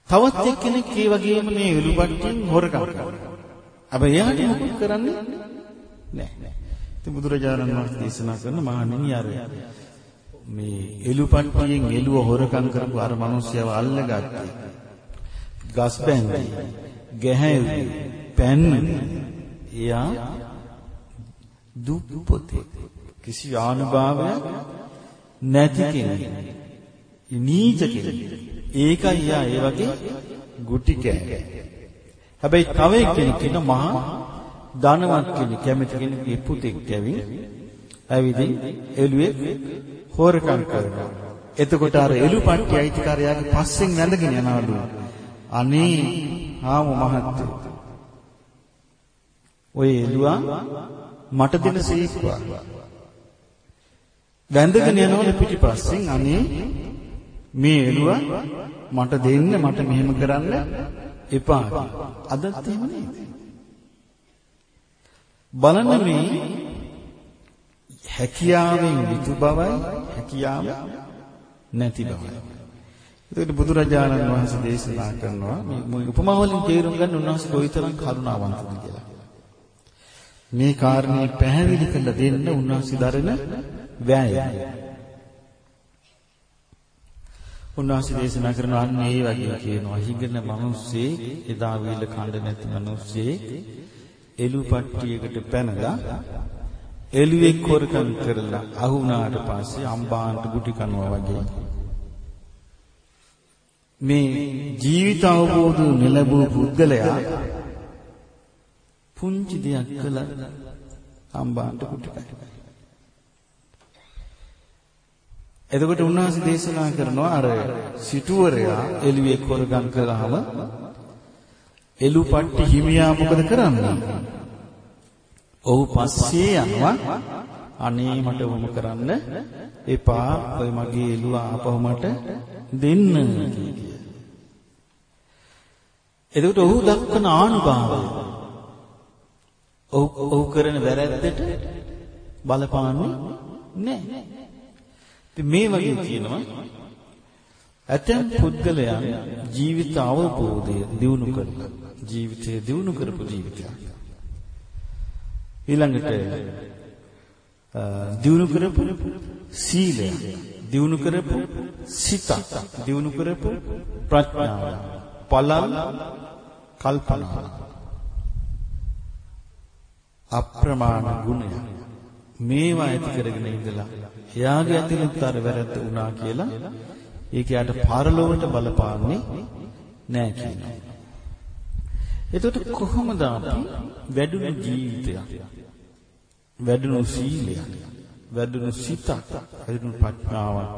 තවත් එක්කෙනෙක් ඒ වගේම මේ එළුපට්ටියෙන් හොරකම් කරනවා. හැබැයි එයාට මොකක් කරන්නේ නැහැ. ඉතින් බුදුරජාණන් වහන්සේ දේශනා කරන මහණෙනි අර මේ එළුපට්ටියෙන් එළුව හොරකම් කරපු අර මිනිස්සයව අල්ලගත්තේ. ගස් බැඳි, ගැහැවි, පැන්න. එයා දුප්පතේ කිසි ආනුභාවයක් නැති කෙනෙක්. නීච කෙනෙක්. ඒකයි යා ඒ වගේ ගුටි කෑ. හැබැයි තව එක්කෙනෙක් ඉන්න මහා ධනවත් කෙනෙක් කැමති කෙනෙක්ගේ පුතෙක් කැවින් ඇවිදින් එළුවේ හොරකම් කරනවා. එතකොට අර එළු පට්ටි අයිතිකාරයාගේ පස්සෙන් වැඳගෙන යනවලු. අනේ ආමු මහත්තයෝ. ඔය එළුවා මට දෙන සීක්වා. වැඳගෙන යනවල පිටිපස්සෙන් අනේ මේ එළුවා මට දෙන්න මට මෙහෙම කරන්න එපා. අදත් එහෙම නේද? බලන්න මේ හැකියාවෙන් යුතු බවයි හැකියාව නැති බවයි. ඒකට බුදුරජාණන් වහන්සේ දේශනා කරනවා මේ උපමා වලින් තේරුම් ගන්න උන්වහන්සේ කොයිතරම් කරුණාවන්තද කියලා. මේ කාරණේ පැහැදිලි කරලා දෙන්න උන්වහන්සේ දරන වෑයම. උන්වහන්සේ දේශනා කරන අන්න ඒ වගේ කියනවා. හිඟන මිනිස්සේ එදා වීල කණ්ඩ නැති මිනිස්සේ එළුපට්ටියකට පැනලා එළුවේ කොරකම් කරලා අහුණාට පස්සේ අම්බාන්ට ගුටි කනවා වගේ. මේ ජීවිත අවබෝධ නෙලබූ පුද්ගලයා පුංචි දෙයක් කළා. අම්බාන්ට ගුටි කනවා එතකොට උන්වහන්සේ දේශනා කරනවා අර සිටුවරයා එළුවේ කොරගම් කළාම එළුපට්ටි හිමියා මොකද කරන්නේ? ඔහු පස්සේ යනවා අනේ මට වොම කරන්න. එපා ඔය මගේ එළුව ආපහු මට දෙන්න එතකොට ඔහු දක්වන ආනුභාවය ඔහු ඔහු කරන වැරැද්දට බලපාන්නේ නැහැ. ඉතින් මේ වගේ කියනවා ඇතැම් පුද්ගලයන් ජීවිත අවබෝධය දියුණු කරලා ජීවිතය දියුණු කරපු ජීවිතයක්. ඊළඟට දියුණු කරපු සීලය, දියුණු කරපු සිත, දියුණු කරපු ප්‍රඥාව, පළල් කල්පනා අප්‍රමාණ ගුණය මේවා ඇති කරගෙන ඉඳලා එයාගේ ඇතුළත අර වැරද්ද වුණා කියලා ඒක යාට පරලොවට බලපාන්නේ නෑ කියනවා. එතකොට කොහොමද අපි වැඩුණු ජීවිතයක් වැඩුණු සීලයක් වැඩුණු සිතක් වැඩුණු ප්‍රඥාවක්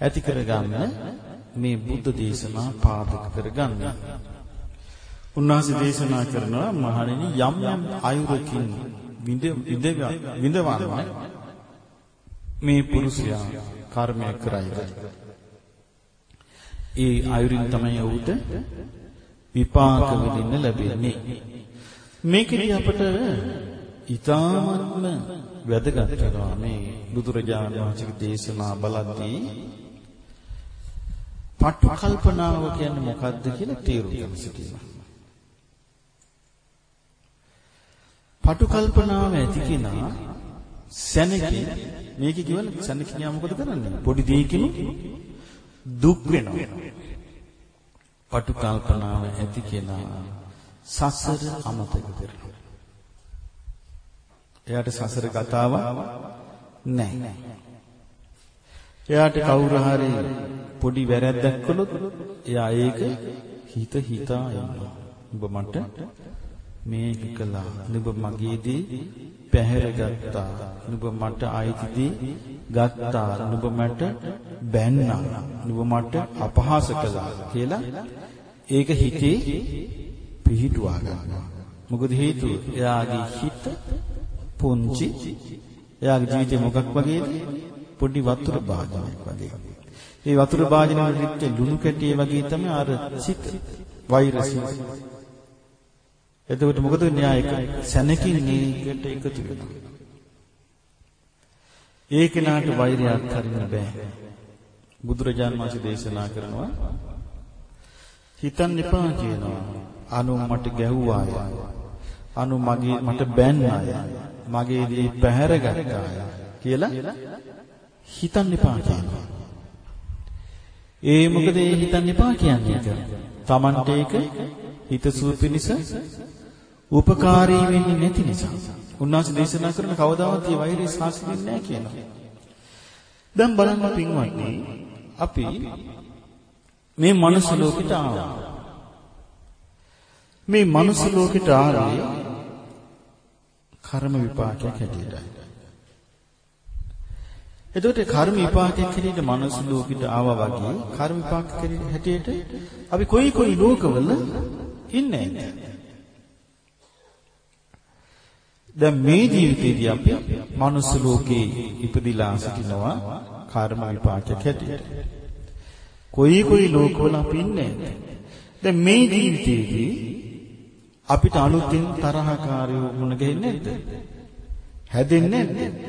ඇති කරගන්න මේ බුද්ධ දේශනා පාදක කරගන්න. උන්වහන්සේ දේශනා කරනවා මහණෙනි යම් යම් අයුරකින් විඳ විඳවන්න මේ පුරුෂයා කර්මය කරයිද ඒ අයුරින් තමයි ඔහුට විපාක විඳින්න ලැබෙන්නේ. මේකදී අපට ඊ타ත්ම වැදගත් වෙනවා මේ බුදුරජාණන් වහන්සේගේ දේශනා බලද්දී පටු කල්පනාව කියන්නේ මොකක්ද කියලා තේරුම් ගන්න සිටිනවා. පටු කල්පනාව ඇති කෙනා සැනකී මේක කියවල සැනකියා මොකද කරන්නේ? පොඩි දෙයකින් දුක් වෙනවා. පටු කල්පනාව ඇති කෙනා සසර අමතක කරනවා. එයාට සසර කතාව නැහැ. එයාට කවුරු හරි පොඩි වැරැද්දක් කළොත් එයා ඒක හිත හිතා ඉන්නවා. ඔබ මට මේක කළා. නුඹ මගේදී පැහැරගත්තා. නුඹ මට අයිතිදී ගත්තා. නුඹ මට බැන්නා. නුඹ මට අපහාස කළා කියලා ඒක හිතේ පිහිටුවා ගන්නවා. මොකද හේතුව එයාගේ හිත පුංචි එයාගේ ජීවිතේ මොකක් වගේද? පොඩි වතුර භාජනයක් වගේ. ඒ වතුර භාජනවල ඉච්ච ලුණු කැටිය වගේ තමයි අර සිත වෛරසය එතකොට මොකද වෙන්නේ? ආ එක සැනකින් ඒකට එකතු වෙනවා. ඒ කෙනාට වෛරය අත්හරින්න බෑ. බුදුරජාන් වහන්සේ දේශනා කරනවා හිතන්න එපා කියනවා. අනු මට ගැහුවාය. අනු මගේ මට බැන්නාය. මගේ දී පැහැරගත්තාය කියලා හිතන්න එපා කියනවා. ඒ මොකද ඒ හිතන්න එපා කියන්නේ ඒක. Tamante ඒක හිතසුව පිණිස උපකාරී වෙන්නේ නැති නිසා. උන්වහන්සේ දේශනා කරන කවදාවත් මේ වෛරය සාස්ත්‍රින්නේ නැහැ කියනවා. දැන් බලන්න පින්වත්නි අපි මේ මනුස්ස ලෝකෙට ආවා. මේ මනුස්ස ලෝකෙට ආවේ කර්ම විපාකයක් හැටියටයි. එතකොට කර්ම විපාකයක් හැටියට මනුස්ස ලෝකෙට ආවා වගේ කර්ම විපාක හැටියට අපි කොයි කොයි ලෝකවල ඉන්නේ දැන් මේ ජීවිතේදී අපි මනුස්ස ලෝකේ ඉපදිලා සිටිනවා කර්ම විපාකයක් හැටියට. කොයි කොයි ලෝකවල අපි ඉන්නේ දැන් මේ ජීවිතේදී අපිට අලුතින් තරහකාරයෝ මුණ ගැහෙන්නේ නැද්ද? හැදෙන්නේ නැද්ද?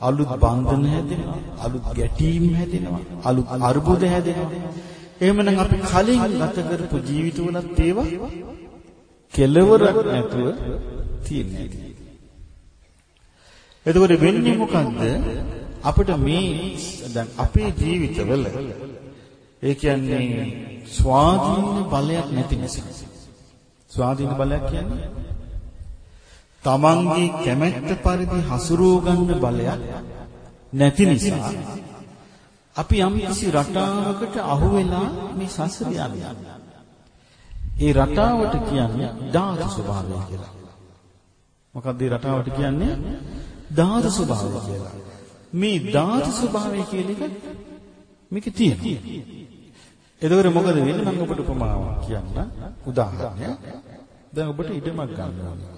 අලුත් බන්ධන හැදෙනවා, අලුත් ගැටීම් හැදෙනවා, අලුත් අර්බුද හැදෙනවා. එහෙමනම් අපි කලින් ගත කරපු ජීවිතවලත් ඒවා කෙලවරක් නැතුව තියෙන්නේ. එතකොට වෙන්නේ මොකන්ද? අපිට මේ දැන් අපේ ජීවිතවල ඒ කියන්නේ ස්වාධීන බලයක් නැති නිසා. ස්වාධීන බලයක් කියන්නේ තමන්ගේ කැමැත්ත පරිදි හසුරුව ගන්න බලයක් නැති නිසා අපි යම් කිසි රටාවකට අහු වෙලා මේ සසර යන්නේ. ඒ රටාවට කියන්නේ ධාතු ස්වභාවය කියලා. මොකක්ද මේ රටාවට කියන්නේ? ධාතු ස්වභාවය කියලා. මේ ධාතු ස්වභාවය කියන එක මේක තියෙනවා. එතකොට මොකද වෙන්නේ මම ඔබට උපමාවක් කියන්න උදාහරණයක්. දැන් ඔබට ඉඩමක් ගන්න ඕනේ.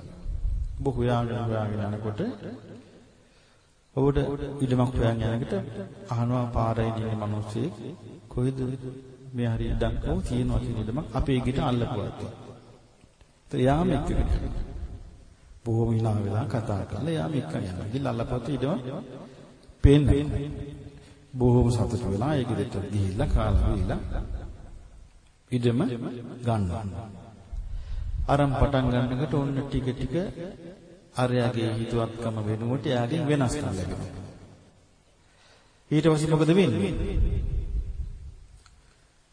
ඔබ හොයාගෙන හොයාගෙන යනකොට ඔබට ඉඩමක් හොයන් යනකොට අහනවා පාරේ ඉන්න මිනිස්සෙක් කොහෙද මේ හරි ඉඩක් කොහොම තියෙනවා කියන ඉඩමක් අපේ ගෙට අල්ලපුවා. ඒත් යාම එක්ක බොහොම hina වෙලා කතා කරලා යාම එක්ක යනවා. ගිහලා අල්ලපුවත් ඉඩම පේන්නේ. බොහොම සතුටු වෙලා ඒ ගෙදරට ගිහිල්ලා කාලා බීලා ඉඩම ගන්නවා. අරන් පටන් ගන්නකොට ඔන්න ටික ටික අරයාගේ හිතුවක්කම වෙනුවට එයාගෙන් වෙනස්කම් ලැබෙනවා. ඊට පස්සේ මොකද වෙන්නේ?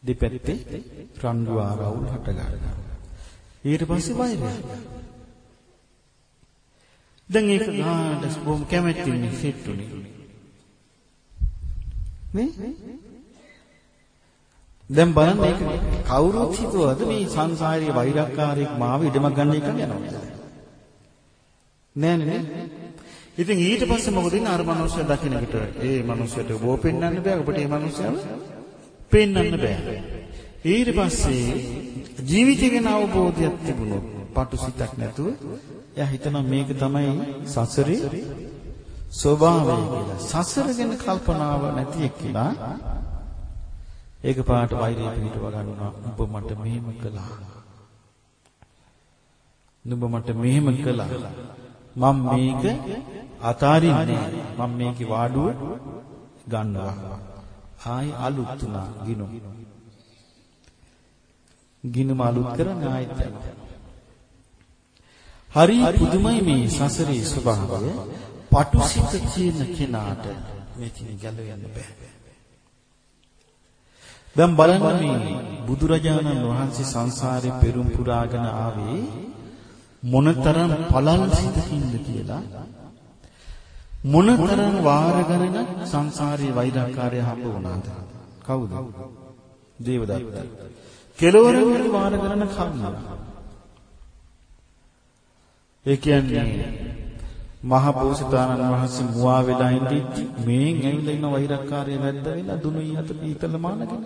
දෙපැත්තේ රණ්ඩු ආරවුල් හට ගන්නවා. ඊට පස්සේ වෛරය. දැන් ඒක ගාඩස් බොම් කැමැත්තින් සිටුනේ. නේ? දැන් බලන්න මේක කවුරුත් හිතුවද මේ සංසාරයේ වෛරක්කාරයෙක් මාව ඉඩමක් ගන්න එක යනවා. නෑනේ නේ. ඉතින් ඊට පස්සේ මොකද ඉන්නේ අර මනුස්සයා දකින්නකට ඒ මනුස්සයට බෝ පෙන්වන්න බෑ ඔබට ඒ මනුස්සයව පෙන්වන්න බෑ. ඊට පස්සේ ජීවිතය ගැන අවබෝධයක් තිබුණොත් පටුසිතක් නැතුව එයා හිතනවා මේක තමයි සසරේ ස්වභාවය කියලා. සසර ගැන කල්පනාව නැති එක්කිනා ඒක පාට වෛරය පිටව ගන්නවා. ඔබ මට මෙහෙම කළා. නුඹ මට මෙහෙම කළා. මම මේක අතාරින්නේ. මම මේකේ වාඩුව ගන්නවා. ආයි අලුත් තුනා ගිනු. ගිනුම අලුත් කරන ආයෙත් යනවා. හරි පුදුමයි මේ සසරේ ස්වභාවය. පටුසිත කියන කෙනාට මේකින් ගැලවෙන්න බෑ. දැන් බලන්න මේ බුදුරජාණන් වහන්සේ සංසාරේ පෙරම් පුරාගෙන ආවේ මොනතරම් පළල් සිතකින්ද කියලා. මොනතරම් වාර ගණන සංසාරේ වෛරාකාරය හම්බ වුණාද? කවුද? දේවදත්ත. කෙලවරකට වාර ගණන කන්නා ඒ කියන්නේ මහ බෝසතාණන් වහන්සේ මුවා වෙලා ඉඳිද්දි මේන් ඇවිල්ලා ඉන්න වෛරක්කාරය වැද්ද වෙලා දුනුයි අත පීතල මානගෙන.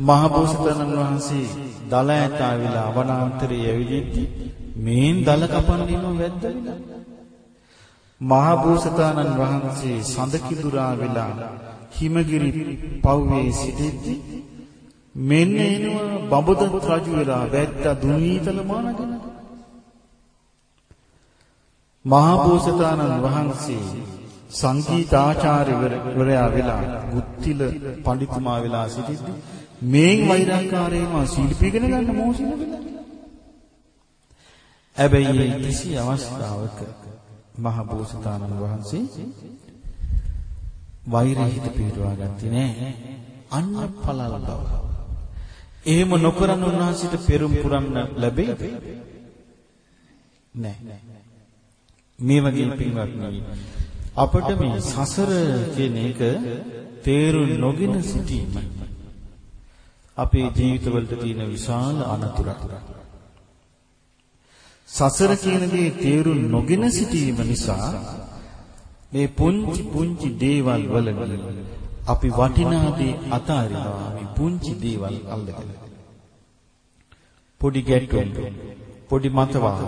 මහ බෝසතාණන් වහන්සේ දල ඇතා වෙලා වනාන්තරයේ ඇවිදිද්දි මේන් දල කපන්න ඉන්න වැද්ද වෙලා. මහ බෝසතාණන් වහන්සේ සඳ කිදුරා වෙලා හිමගිරි පව්වේ සිටිද්දි මෙන්න එනවා බඹදත් රජු වෙලා වැද්දා දුනීතල මානගෙන. මහා බෝසතාණන් වහන්සේ සංගීතාචාර්යවරයා වෙලා ගුත්තිල පඬිතුමා වෙලා සිටිද්දි මේන් වෛරාකාරයම ශිල්පී ඉගෙන ගන්න මොහොසින වෙලා. හැබැයි කිසි අවස්ථාවක මහ බෝසතාණන් වහන්සේ වෛරය හිත පිටවා ගත්තේ නෑ. අන්න පළල් බව. එහෙම නොකරන උන්වහන්සේට පෙරම් පුරන්න ලැබෙයිද? නෑ. මේ වගේ පින්වත්නි අපිට මේ සසර කියන එක තේරු නොගෙන සිටීම අපේ ජීවිතවලට තියෙන විශාල අනතුරක්. සසර කියන දේ තේරු නොගෙන සිටීම නිසා මේ පුංචි පුංචි දේවල් වලදී අපි වටිනා දේ අතාරිනවා මේ පුංචි දේවල් අල්ලගෙන. පොඩි ගැටුම් පොඩි මතවාද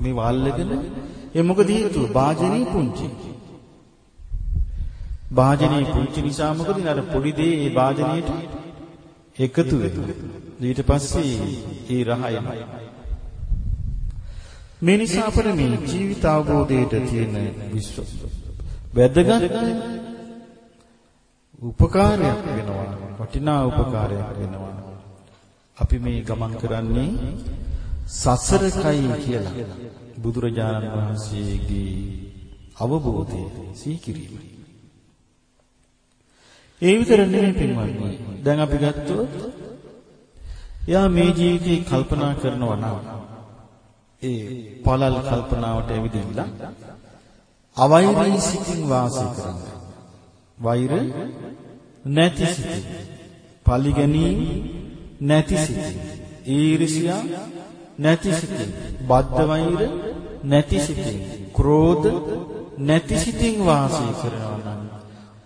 මේ වල්ලගෙන ඒ මොකද හේතුව වාජනේ පුංචි. වාජනේ පුංචි නිසා මොකද අර පොඩි දේ ඒ වාජනේට එකතු වෙනවා. ඊට පස්සේ ඒ රහ යනවා. මේ නිසා අපේ මේ ජීවිත අවබෝධයට තියෙන විශ්වාස වැදගත් උපකාරයක් වෙනවා වටිනා උපකාරයක් වෙනවා අපි මේ ගමන් කරන්නේ සසරකයි කියලා බුදුරජාණන් වහන්සේගේ අවබෝධය සීකිරීම. ඒ විතර නෙමෙයි පින්වත්නි. දැන් අපි ගත්තොත් යා මේ ජීවිතේ කල්පනා කරනවා නම් ඒ පළල් කල්පනාවට ඇවිදින්න අවෛරී සිතින් වාසය කරන්න. වෛර නැති සිතින්. පරිගැනීම නැති සිතින්. ඊර්ෂ්‍යා නැති සිතින්. බද්ධ වෛර නැති සිතින්. ක්‍රෝධ නැති සිතින් වාසය කරනවා නම්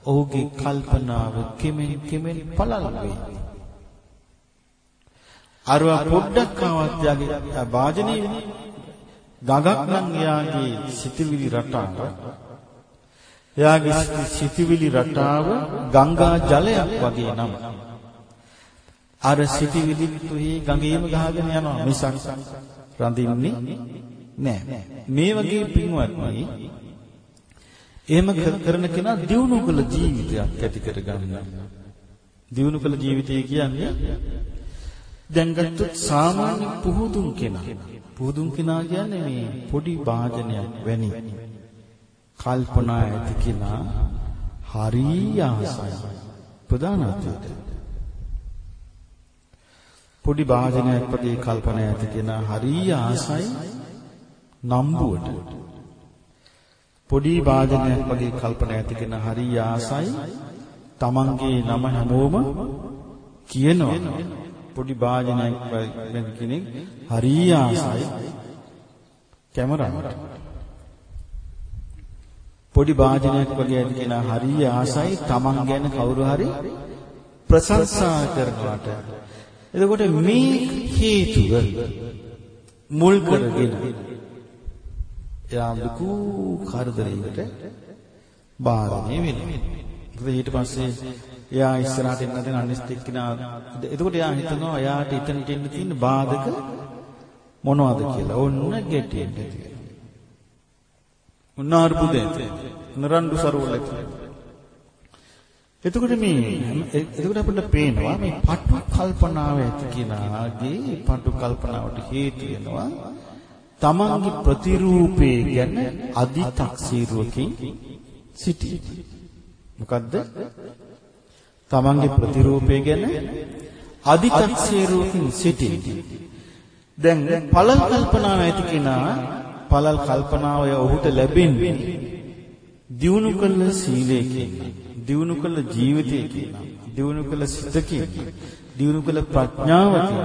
ඔහුගේ කල්පනාව කෙමෙන් කෙමෙන් පළල් වේ. අරවා පොඩ්ඩක් ආවත් යාගේ වාජනේ ගඟක් නම් එයාගේ සිතවිලි රටාව එයාගේ සිතවිලි රටාව ගංගා ජලයක් වගේ නම් අර සිතවිලි තුහි ගඟේම ගහගෙන යනවා. මිසක් රඳින්නේ නෑ මේ වගේ පින්වත්නි එහෙම කරන කෙනා දියුණු කළ ජීවිතයක් ඇති කරගන්න. දියුණු කළ ජීවිතය කියන්නේ දැන් ගත්තොත් සාමාන්‍ය පුහුදුන් කෙනා. පුහුදුන් කෙනා කියන්නේ මේ පොඩි වාදනයක් වැනි කල්පනා ඇති කෙනා හරිය ආසයි. ප්‍රධානත්වයට පොඩි වාදනයක් වගේ කල්පනා ඇති කෙනා හරිය ආසයි නම්බුවට පොඩි වාදනයක් වගේ කල්පනා ඇති කෙනා හරිය ආසයි තමන්ගේ නම හැමෝම කියනවා පොඩි වාදනයක් වෙන කෙනෙක් හරිය ආසයි කැමරාවට. පොඩි වාදනයක් වගේ ඇති කෙනා හරිය ආසයි Taman ගැන කවුරු හරි ප්‍රශංසා කරනවට. එතකොට මේ හේතුව මුල් කරගෙන එයා ලুকু කරදරයකට බාරණය වෙනවා. ඊට පස්සේ එයා ඉස්සරහට එන්න දෙන අනිත් එක්කිනා එතකොට එයා හිතනවා එයාට ඉතනට එන්න තියෙන බාධක මොනවද කියලා. ඔන්න ගැටෙන්න තියෙනවා. ඔන්න අර්බුදය. නරඬු සරවල එතකොට මේ එතකොට අපිට පේනවා මේ පටු කල්පනාව ඇති කෙනාගේ පටු කල්පනාවට හේතු වෙනවා තමන්ගේ ප්‍රතිරූපේ ගැන අදි탁සීරුවකින් සිටී. මොකද්ද? තමන්ගේ ප්‍රතිරූපය ගැන අදි탁සීරුවකින් සිටින්නේ. දැන් පළල් කල්පනාව ඇති කෙනා පළල් කල්පනාව ඔහුට ලැබෙන්නේ දියුණු කළ සීලයකින්, දියුණු කළ ජීවිතයකින්, දියුණු කළ සිතකින්, දියුණු කළ ප්‍රඥාවකින්.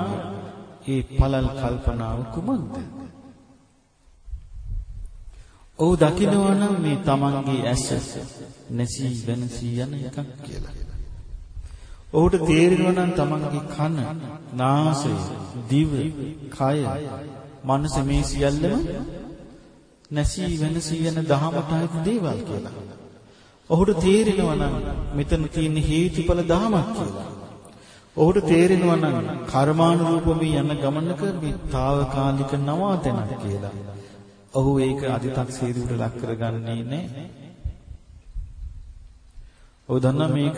ඒ පළල් කල්පනාව කුමක්ද? ඔහු දකිනවා නම් මේ තමන්ගේ ඇස නැසී වෙනසී යන එකක් කියලා. ඔහුට තේරෙනවා නම් තමන්ගේ කන, නාසය, දිව, කය, මනස මේ සියල්ලම නැසී වෙනසී යන දහමට අයිති දේවල් කියලා. ඔහුට තේරෙනවා නම් මෙතන තියෙන හේතුඵල දහමක් කියලා. ඔහුට තේරෙනවා නම් කර්මානුරූප මේ යන ගමනක මේ తాවකාලික නවාතැනක් කියලා. ඔහු ඒක අදි탁සීරුවට ලක් කරගන්නේ නැහැ. ඔය දන්නා මේක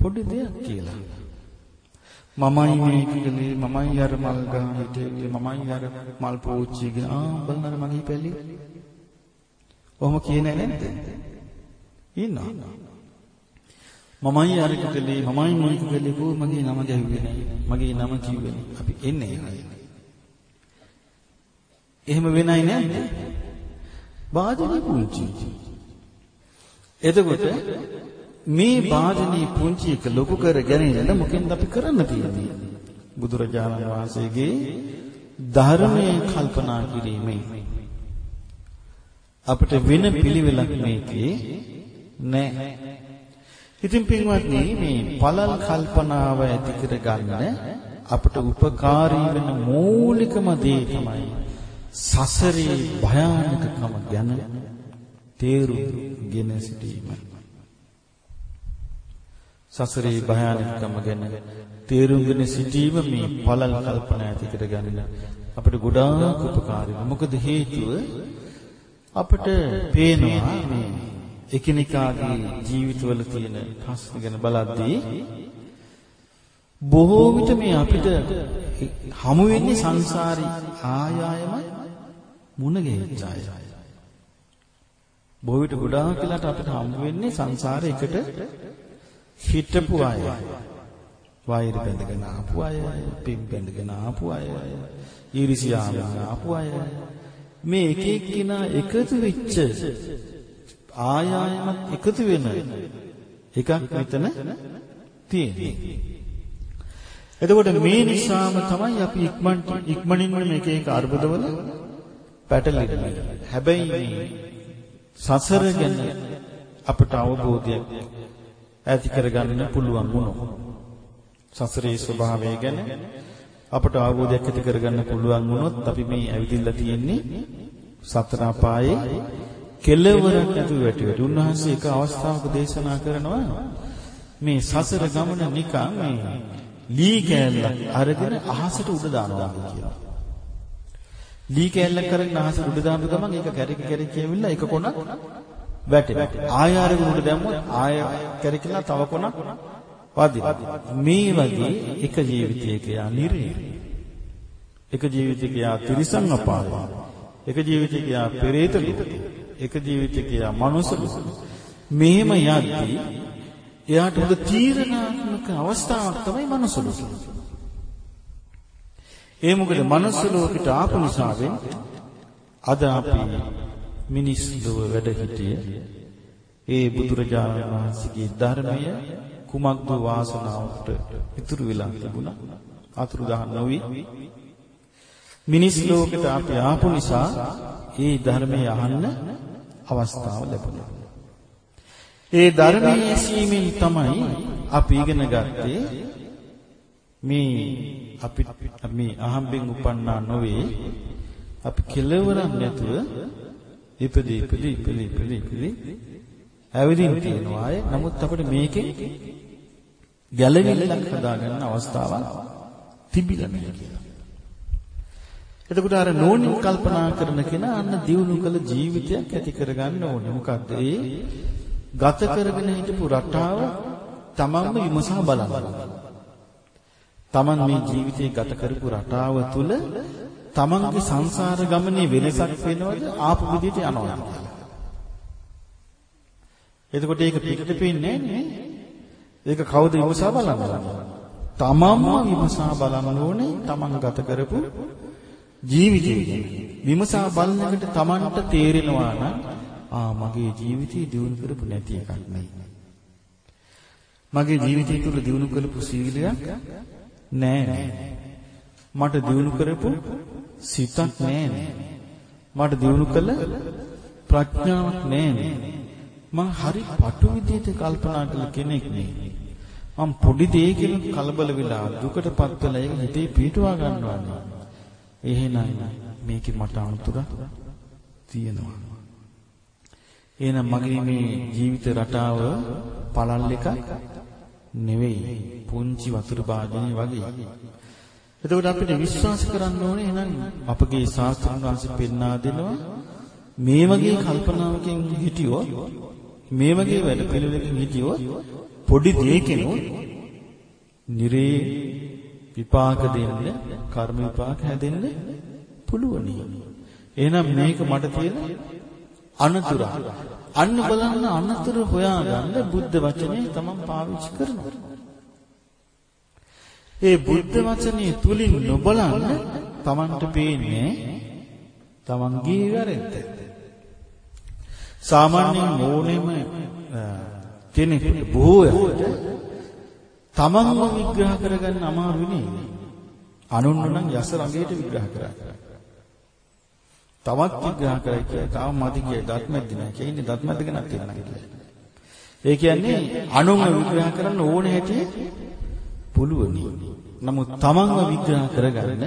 පොඩි දෙයක් කියලා. මමයි මේක කලේ මමයි අර මල් ගහ හිටියේ මමයි අර මල් පෝච්චි ගිහ ආ බලන්න මගේ පැලි. ඔහොම කියන්නේ නැද්ද? ඉන්නවා. මමයි අර කලේ මමයි මේක කලේ කෝ මගේ නම ගැහුවේ නැහැ. මගේ නම කිව්වේ නැහැ. අපි එන්නේ එහෙමයි. එහෙම වෙනයි නැද්ද? වාදනේ පුංචි. එතකොට මේ වාදනේ පුංචි එක ලොකු කර ගැනීමද මොකෙන්ද අපි කරන්න තියෙන්නේ? බුදුරජාණන් වහන්සේගේ ධර්මයේ කල්පනා කිරීමෙන් අපිට වෙන පිළිවෙලක් මේකේ නැහැ. ඉතින් පින්වත්නි මේ පළල් කල්පනාව ඇති කරගන්න අපට උපකාරී වෙන මූලිකම දේ තමයි සසරේ භයානකකම ගැන තේරුම්ගෙන සිටීම. සසරේ භයානකකම ගැන තේරුම්ගෙන සිටීම මේ පළල් කල්පනා ඇති කරගන්න අපිට ගොඩාක් උපකාරී වෙනවා. මොකද හේතුව අපිට පේනවා මේ එකිනෙකාගේ ජීවිතවල තියෙන ප්‍රශ්න ගැන බලද්දී බොහෝ විට මේ අපිට හමු වෙන්නේ සංසාරي ආයායමයි මුණ ගැහිච්ච අය. බොහෝ විට ගොඩාක් වෙලාට අපිට හමු වෙන්නේ සංසාරේ එකට හිටපු අය. වෛර බැඳගෙන ආපු අය, පින් බැඳගෙන ආපු අය, ඊර්ෂ්‍යාවෙන් ආපු අය. මේ එක එක්කිනා එකතු වෙච්ච ආයායමත් එකතු වෙන එකක් මෙතන තියෙන්නේ. එතකොට මේ නිසාම තමයි අපි ඉක්මනට ඉක්මනින්ම මේක එක අර්බුදවල පැටලෙන්නේ. හැබැයි මේ සසර ගැන අපට අවබෝධයක් ඇති කරගන්න පුළුවන් වුණොත් සසරේ ස්වභාවය ගැන අපට අවබෝධයක් ඇති කරගන්න පුළුවන් වුණොත් අපි මේ ඇවිදින්න තියෙන්නේ සතර අපායේ කෙලවරක් නැතුව වැටි වැටි. උන්වහන්සේ එක අවස්ථාවක දේශනා කරනවා මේ සසර ගමන නිකන් මේ ලී කෑල්ලක් අරගෙන අහසට උඩ දානවා කියලා. ලී කෑල්ලක් අරගෙන අහසට උඩ දාපු ගමන් ඒක කැරකි කැරකි ඇවිල්ලා එක කොනක් වැටෙනවා. ආය අරගෙන උඩ දැම්මොත් ආය කැරකිලා තව කොනක් වදිනවා. මේ වගේ එක ජීවිතයක යා නිරේ. එක ජීවිතයක යා තිරිසන් අපාය. එක ජීවිතයක යා පෙරේත ලෝකේ. එක ජීවිතයක යා මනුස්ස ලෝකේ. මෙහෙම යද්දී එයාට උද තීරණාත්මක අවස්ථාවක් තමයි මනුස්ස ලෝකය. ඒ මොකද මනුස්ස ලෝකෙට ආපු නිසාවෙන් අද අපි මිනිස් ලොව වැඩ සිටිය ඒ බුදුරජාණන් වහන්සේගේ ධර්මය කුමක්ද වාසනාවට ඉතුරු වෙලා තිබුණා අතුරුදහන් නොවි මිනිස් ලෝකෙට අපි ආපු නිසා ඒ ධර්මය අහන්න අවස්ථාව ලැබුණා. ඒ ධර්මයේ ඇසීමෙන් තමයි අපි ඉගෙන ගත්තේ මේ අපි මේ අහම්බෙන් උපන්නා නොවේ. අපි කෙලවරක් නැතුව ඉපදී ඉපදී ඉපදී ඉපදී ඉපදී ඇවිදින් තියෙනවා අය. නමුත් අපිට මේකෙන් ගැළවිල්ලක් හදාගන්න අවස්ථාවක් තිබිලා නැහැ කියලා. එතකොට අර නෝනින් කල්පනා කරන කෙනා අන්න දියුණු කළ ජීවිතයක් ඇති කරගන්න ඕනේ. මොකද්ද ඒ? ගත කරගෙන හිටපු රටාව තමන්ම විමසා බලන්න. තමන් මේ ජීවිතේ ගත කරපු රටාව තුල තමන්ගේ සංසාර ගමනේ වෙනසක් වෙනවද? ආපු විදිහට යනවද එතකොට ඒක පිටට පේන්නේ නැහැ ඒක කවුද විමසා බලන්න? තමන්ම විමසා බලන්න ඕනේ. තමන් ගත කරපු ජීවිතය විමසා බලනකොට තමන්ට තේරෙනවා නම් ආ මගේ ජීවිතේ දියුණු කරපු නැති එකක් නෙයි. මගේ ජීවිතය තුළ දියුණු කරපු සීලයක් නෑ නෑ. මට දියුණු කරපු සිතක් නෑ නෑ. මට දියුණු කළ ප්‍රඥාවක් නෑ නෑ. මං හරි පටු විදිහට කල්පනා කළ කෙනෙක් නේ. මං පොඩි දෙයකින් කලබල වෙලා දුකටපත් වෙලා ඒක හිතේ පිටුවා ගන්නවා. එහෙනම් මේකේ මට අනුතුරක් තියෙනවා. එහෙනම් මගේ මේ ජීවිත රටාව පළල් එකක් නෙවෙයි පුංචි වතුර භාජනය වගේ. එතකොට අපිට විශ්වාස කරන්න ඕනේ එහෙනම් අපගේ ශාස්ත්‍රඥ වහන්සේ පෙන්වා දෙනවා මේ වගේ කල්පනාවකින් හිටියොත් මේ වගේ වැඩ පිළිවෙලකින් හිටියොත් පොඩි දෙයකිනුත් නිරේ විපාක දෙන්න කර්ම විපාක හැදෙන්න පුළුවනි. එහෙනම් මේක මට තියෙන අනතුර. අන්න බලන්න අනතුර හොයාගන්න බුද්ධ වචනේ තමන් පාවිච්චි කරනවා. ඒ බුද්ධ වචනේ තුලින් නොබලන්න තමන්ට පේන්නේ තමන්ගේ වැරද්ද. සාමාන්‍යයෙන් ඕනෙම කෙනෙකුට බොහෝ තමන්ව විග්‍රහ කරගන්න අමාරු නේ. අනුන්ව නම් යස රඟේට විග්‍රහ කරා. තවත් විග්‍රහ කරයි කියලා තාම මදි කිය දත්මැද්ද නෑ. කියන්නේ දත්මැද්ද ගැනත් තියෙනවා කියලා. ඒ කියන්නේ අනුන්ව විග්‍රහ කරන්න ඕන හැටි පුළුවනි. නමුත් තමන්ව විග්‍රහ කරගන්න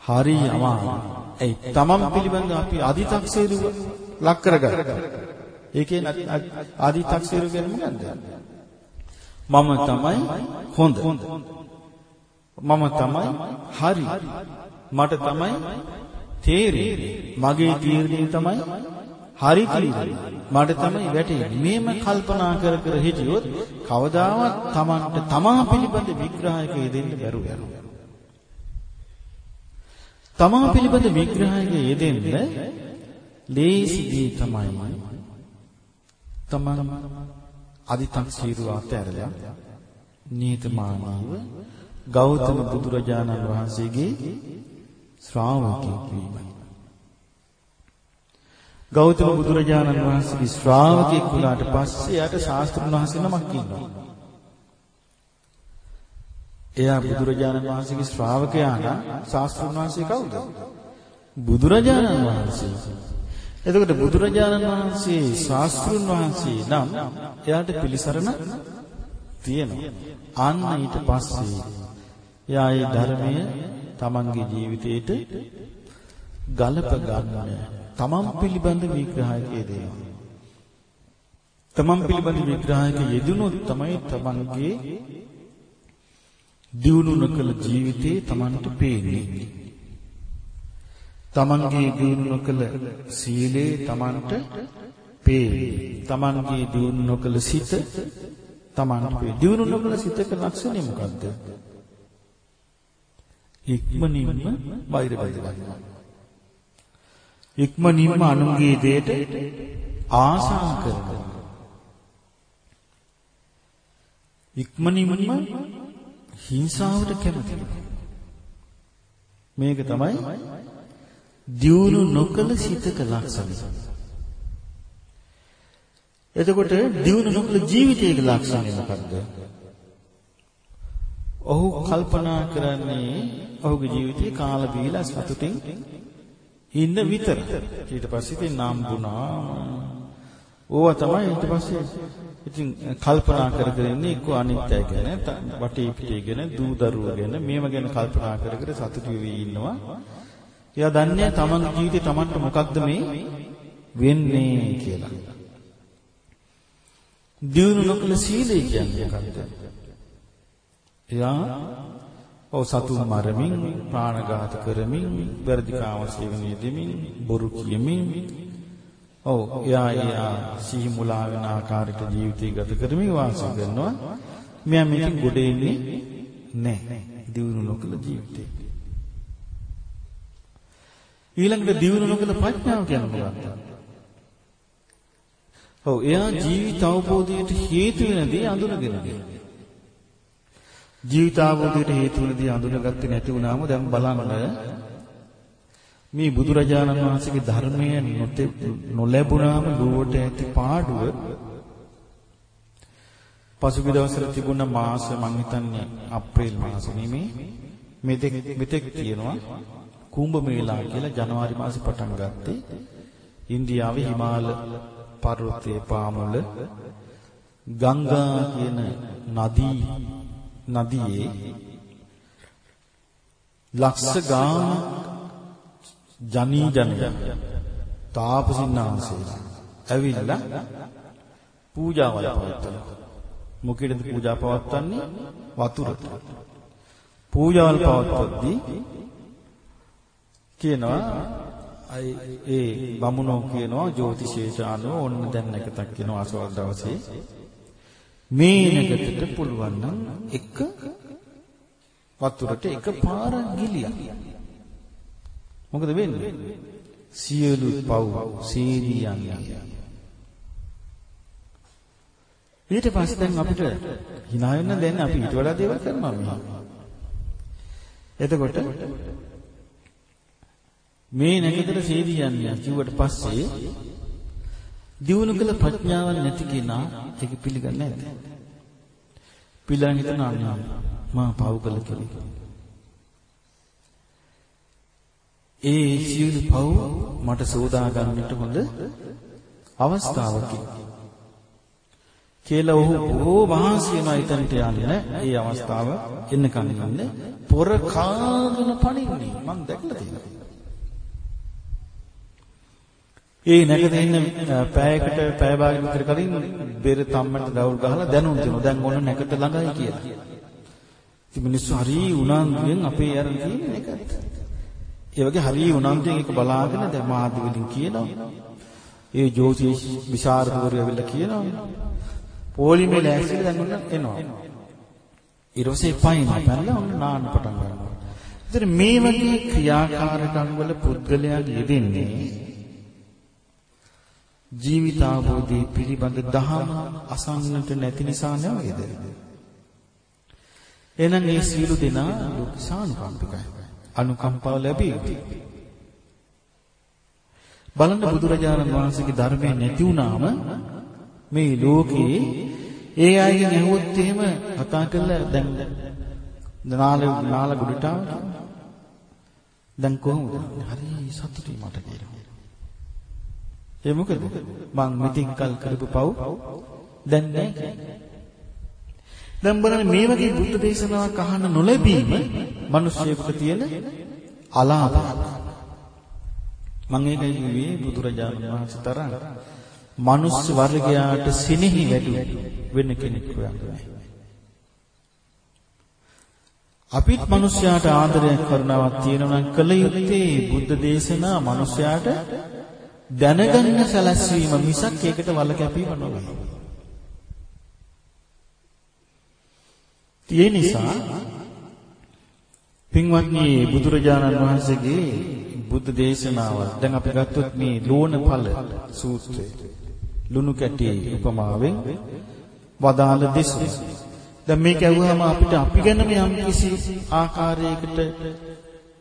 හරි අමාරුයි. ඒ තමන් පිළිබඳව අපි අදි탁සේරු ලක් කරගන්න. ඒ කියන්නේ අදි탁සේරු කියන්නේ මොකන්ද? මම තමයි හොඳ. මම තමයි හරි. මට තමයි තේරෙන්නේ. මගේ තීරණය තමයි හරි තීරණය. මට තමයි වැටෙන්නේ. මේම කල්පනා කර කර හිටියොත් කවදාවත් Tamanට තමා පිළිබඳ විග්‍රහයක යෙදෙන්න බැරුව යනවා. තමා පිළිබඳ විග්‍රහයක යෙදෙන්න ලේසි දේ තමයි තමන් අදි탁සීරු අතහැරලා නීතමානීව ගෞතම බුදුරජාණන් වහන්සේගේ ශ්‍රාවකෙක් වීමයි. ගෞතම බුදුරජාණන් වහන්සේගේ ශ්‍රාවකෙක් වුණාට පස්සේ යාට ශාස්ත්‍රුන් වහන්සේ නමක් ඉන්නවා. එයා බුදුරජාණන් වහන්සේගේ ශ්‍රාවකයා නම් ශාස්ත්‍රුන් වහන්සේ කවුද? බුදුරජාණන් වහන්සේ. එතකොට බුදුරජාණන් වහන්සේ ශාස්ත්‍රුන් වහන්සේ නම් එයාට පිළිසරණ තියෙනවා. අන්න ඊට පස්සේ එයා ඒ ධර්මය තමන්ගේ ජීවිතේට ගලප ගන්න තමන් පිළිබඳ විග්‍රහයක යෙදෙනවා. තමන් පිළිබඳ විග්‍රහයක යෙදුනොත් තමයි තමන්ගේ දියුණු නොකළ ජීවිතේ තමන්ට පේන්නේ. තමන්ගේ දියුණු නොකළ සීලේ තමන්ට පේන්නේ. තමන්ගේ දියුණු නොකළ සිත තමන්ට පේන්නේ. දියුණු නොකළ සිතක ලක්ෂණය මොකද්ද? ඉක්මනින්ම බාහිර බැඳගන්නවා. ඉක්මනින්ම අනුන්ගේ දෙයට ආශා කරනවා. ඉක්මනින්ම හිංසාවට කැමති මේක තමයි දියුණු නොකළ සිතක ලක්ෂණය. එතකොට දියුණු නොකළ ජීවිතයක ලක්ෂණය මොකක්ද? ඔහු කල්පනා කරන්නේ ඔහුගේ ජීවිතේ කාල බීලා සතුටින් ඉන්න විතර. ඊට පස්සේ ඉතින් නම් දුනා. ඕවා තමයි ඊට පස්සේ ඉතින් කල්පනා කර කර ඉන්නේ එක්ක අනිත්‍යය ගැන, වටේ පිටේ ගැන, දූ දරුවෝ ගැන, මේව ගැන කල්පනා කර කර සතුටු වෙවි ඉන්නවා. එයා දන්නේ තමන්ගේ ජීවිතේ තමන්ට මොකක්ද මේ වෙන්නේ කියලා. දිනු නොකල සීලය කියන්නේ මොකක්ද? එයා ඔව් සතුන් මරමින්, ප්‍රාණඝාත කරමින්, වැරදි කාම සේවනයේ දෙමින්, බොරු කියමින් ඔව් එයා එයා සිහි මුලා වෙන ආකාරයට ජීවිතය ගත කරමින් වාසය කරනවා. මෙයා මේකෙන් ගොඩ එන්නේ නැහැ. දිනු නොකල ජීවිතේ. ඊළඟට දියුණු නොකළ ප්‍රඥාව කියන්නේ මොකක්ද? ඔව් එයා ජීවිත අවබෝධයට හේතු වෙන දේ අඳුනගෙනද. ජීවිත අවබෝධයට හේතු වෙන දේ අඳුනගත්තේ නැති වුණාම දැන් බලන්න මේ බුදුරජාණන් වහන්සේගේ ධර්මය නොලැබුණාම ලුවට ඇති පාඩුව පසුගිය දවස්වල තිබුණ මාස මං හිතන්නේ අප්‍රේල් මාසෙ නෙමේ මෙතෙක් මෙතෙක් කියනවා කුම්භ මේලා කියලා ජනවාරි මාසේ පටන් ගත්තේ. ඉන්දියාවේ හිමාල පර්වතයේ පාමුල ගංගා කියන නදී නදියේ ලක්ෂ ගානක් ජනී ජනය තාපසින්නාංශේ ඇවිල්ලා පූජාවල් පවත්වනවා මොකෙටද පූජා පවත්වන්නේ? වතුරට පූජාවල් පවත්වද්දී කියනවා ඒ බමුණෝ කියනවා ජෝතිෂේෂානෝ ඔන්න දැන් නැකතක් කියනවා අසවල් දවසේ. මේ නැකතට පුළුවන් නම් එක වතුරට එක පාරක් ගිලියක්. මොකද වෙන්නේ? සියලු පව් සීදී යන්නේ ඊට පස්සේ දැන් අපිට hina වෙන්න දැන් අපි ඊට වඩා දේවල් කරනවා මෙහි. එතකොට මේ නැකතට සීදියන්නේ කිව්වට පස්සේ දිනු කළ ප්‍රඥාවක් නැති කෙනා ඒක පිළිගන්නේ නැහැ. පිළිගන්න හිතන අන්නා මා පව් කළ කෙනෙක්. ඒ සියලු පව් මට සෝදා ගන්නට හොඳ අවස්ථාවකි. කියලා ඔහු බොහෝ මහන්සි වෙනවා ඊතනට යන්නේ ඒ අවස්ථාව එන්නකන් ඉන්නේ පොර කාගෙන පණින්නේ මම දැකලා තියෙනවා ඒ නැගද ඉන්න පෑයකට පෑය භාගයක් විතර කලින් බෙර තම්මට දවුල් ගහලා දැනුම් දෙනවා. දැන් ඕන නැකට ළඟයි කියලා. ඉතින් මිනිස්සු හරි උනන්දුවෙන් අපේ අරන් තියෙන එකට ඒ වගේ හරි උනන්දුවෙන් ඒක බලාගෙන දැන් මාධ්‍ය වලින් කියනවා. ඒ ජෝතිෂ විශාරදවරු ඇවිල්ලා කියනවා. පොලිමේ ලෑස්තිලා දැන් ඔන්න එනවා. ඊරොසේ පයින් පැනලා ඔන්න නාන්න පටන් ගන්නවා. ඉතින් මේ වගේ ක්‍රියාකාරකම් වල පුද්ගලයන් යෙදෙන්නේ ජීවිතාවෝදී පිළිබඳ දහම අසන්නට නැති නිසා නෙවෙයිද? එහෙනම් මේ සීල දෙනා ලෝක සානුකම්පිකයි. අනුකම්පාව ලැබී බලන්න බුදුරජාණන් වහන්සේගේ ධර්මයේ නැති වුණාම මේ ලෝකේ ඒ අයගෙන් ඇහුවොත් එහෙම කතා කරලා දැන් නාල නාල ගුඩට දැන් කොහොමද? හරි සතුටුයි මට කියලා. ඒ මොකද? මං මෙතින් කල් කරපු පව් දැන් නැහැ. දැන් බලන්න මේ වගේ බුද්ධ දේශනාවක් අහන්න නොලැබීම මිනිස්සුයෙකුට තියෙන අලාභයක්. මම ඒකයි කිව්වේ බුදුරජාණන් වහන්සේ තරම් මනුස්ස වර්ගයාට සිනෙහි වැඩි වෙන කෙනෙක් හොයන්නේ අපිත් මිනිස්යාට ආදරයක් කරුණාවක් තියෙනවා නම් කල යුත්තේ බුද්ධ දේශනා මිනිස්යාට දැනගන්න සැලැස්වීම මිසක් ඒකට වල කැපීම නොවේ. ඒ නිසා පින්වත්නි බුදුරජාණන් වහන්සේගේ බුද්ධ දේශනාව දැන් අපි ගත්තොත් මේ ලෝණඵල සූත්‍රය ලුණු කැටියේ උපමාවෙන් වදාළ දෙසු. දැන් මේක ඇහුවාම අපිට අපි ගැනම යම් කිසි ආකාරයකට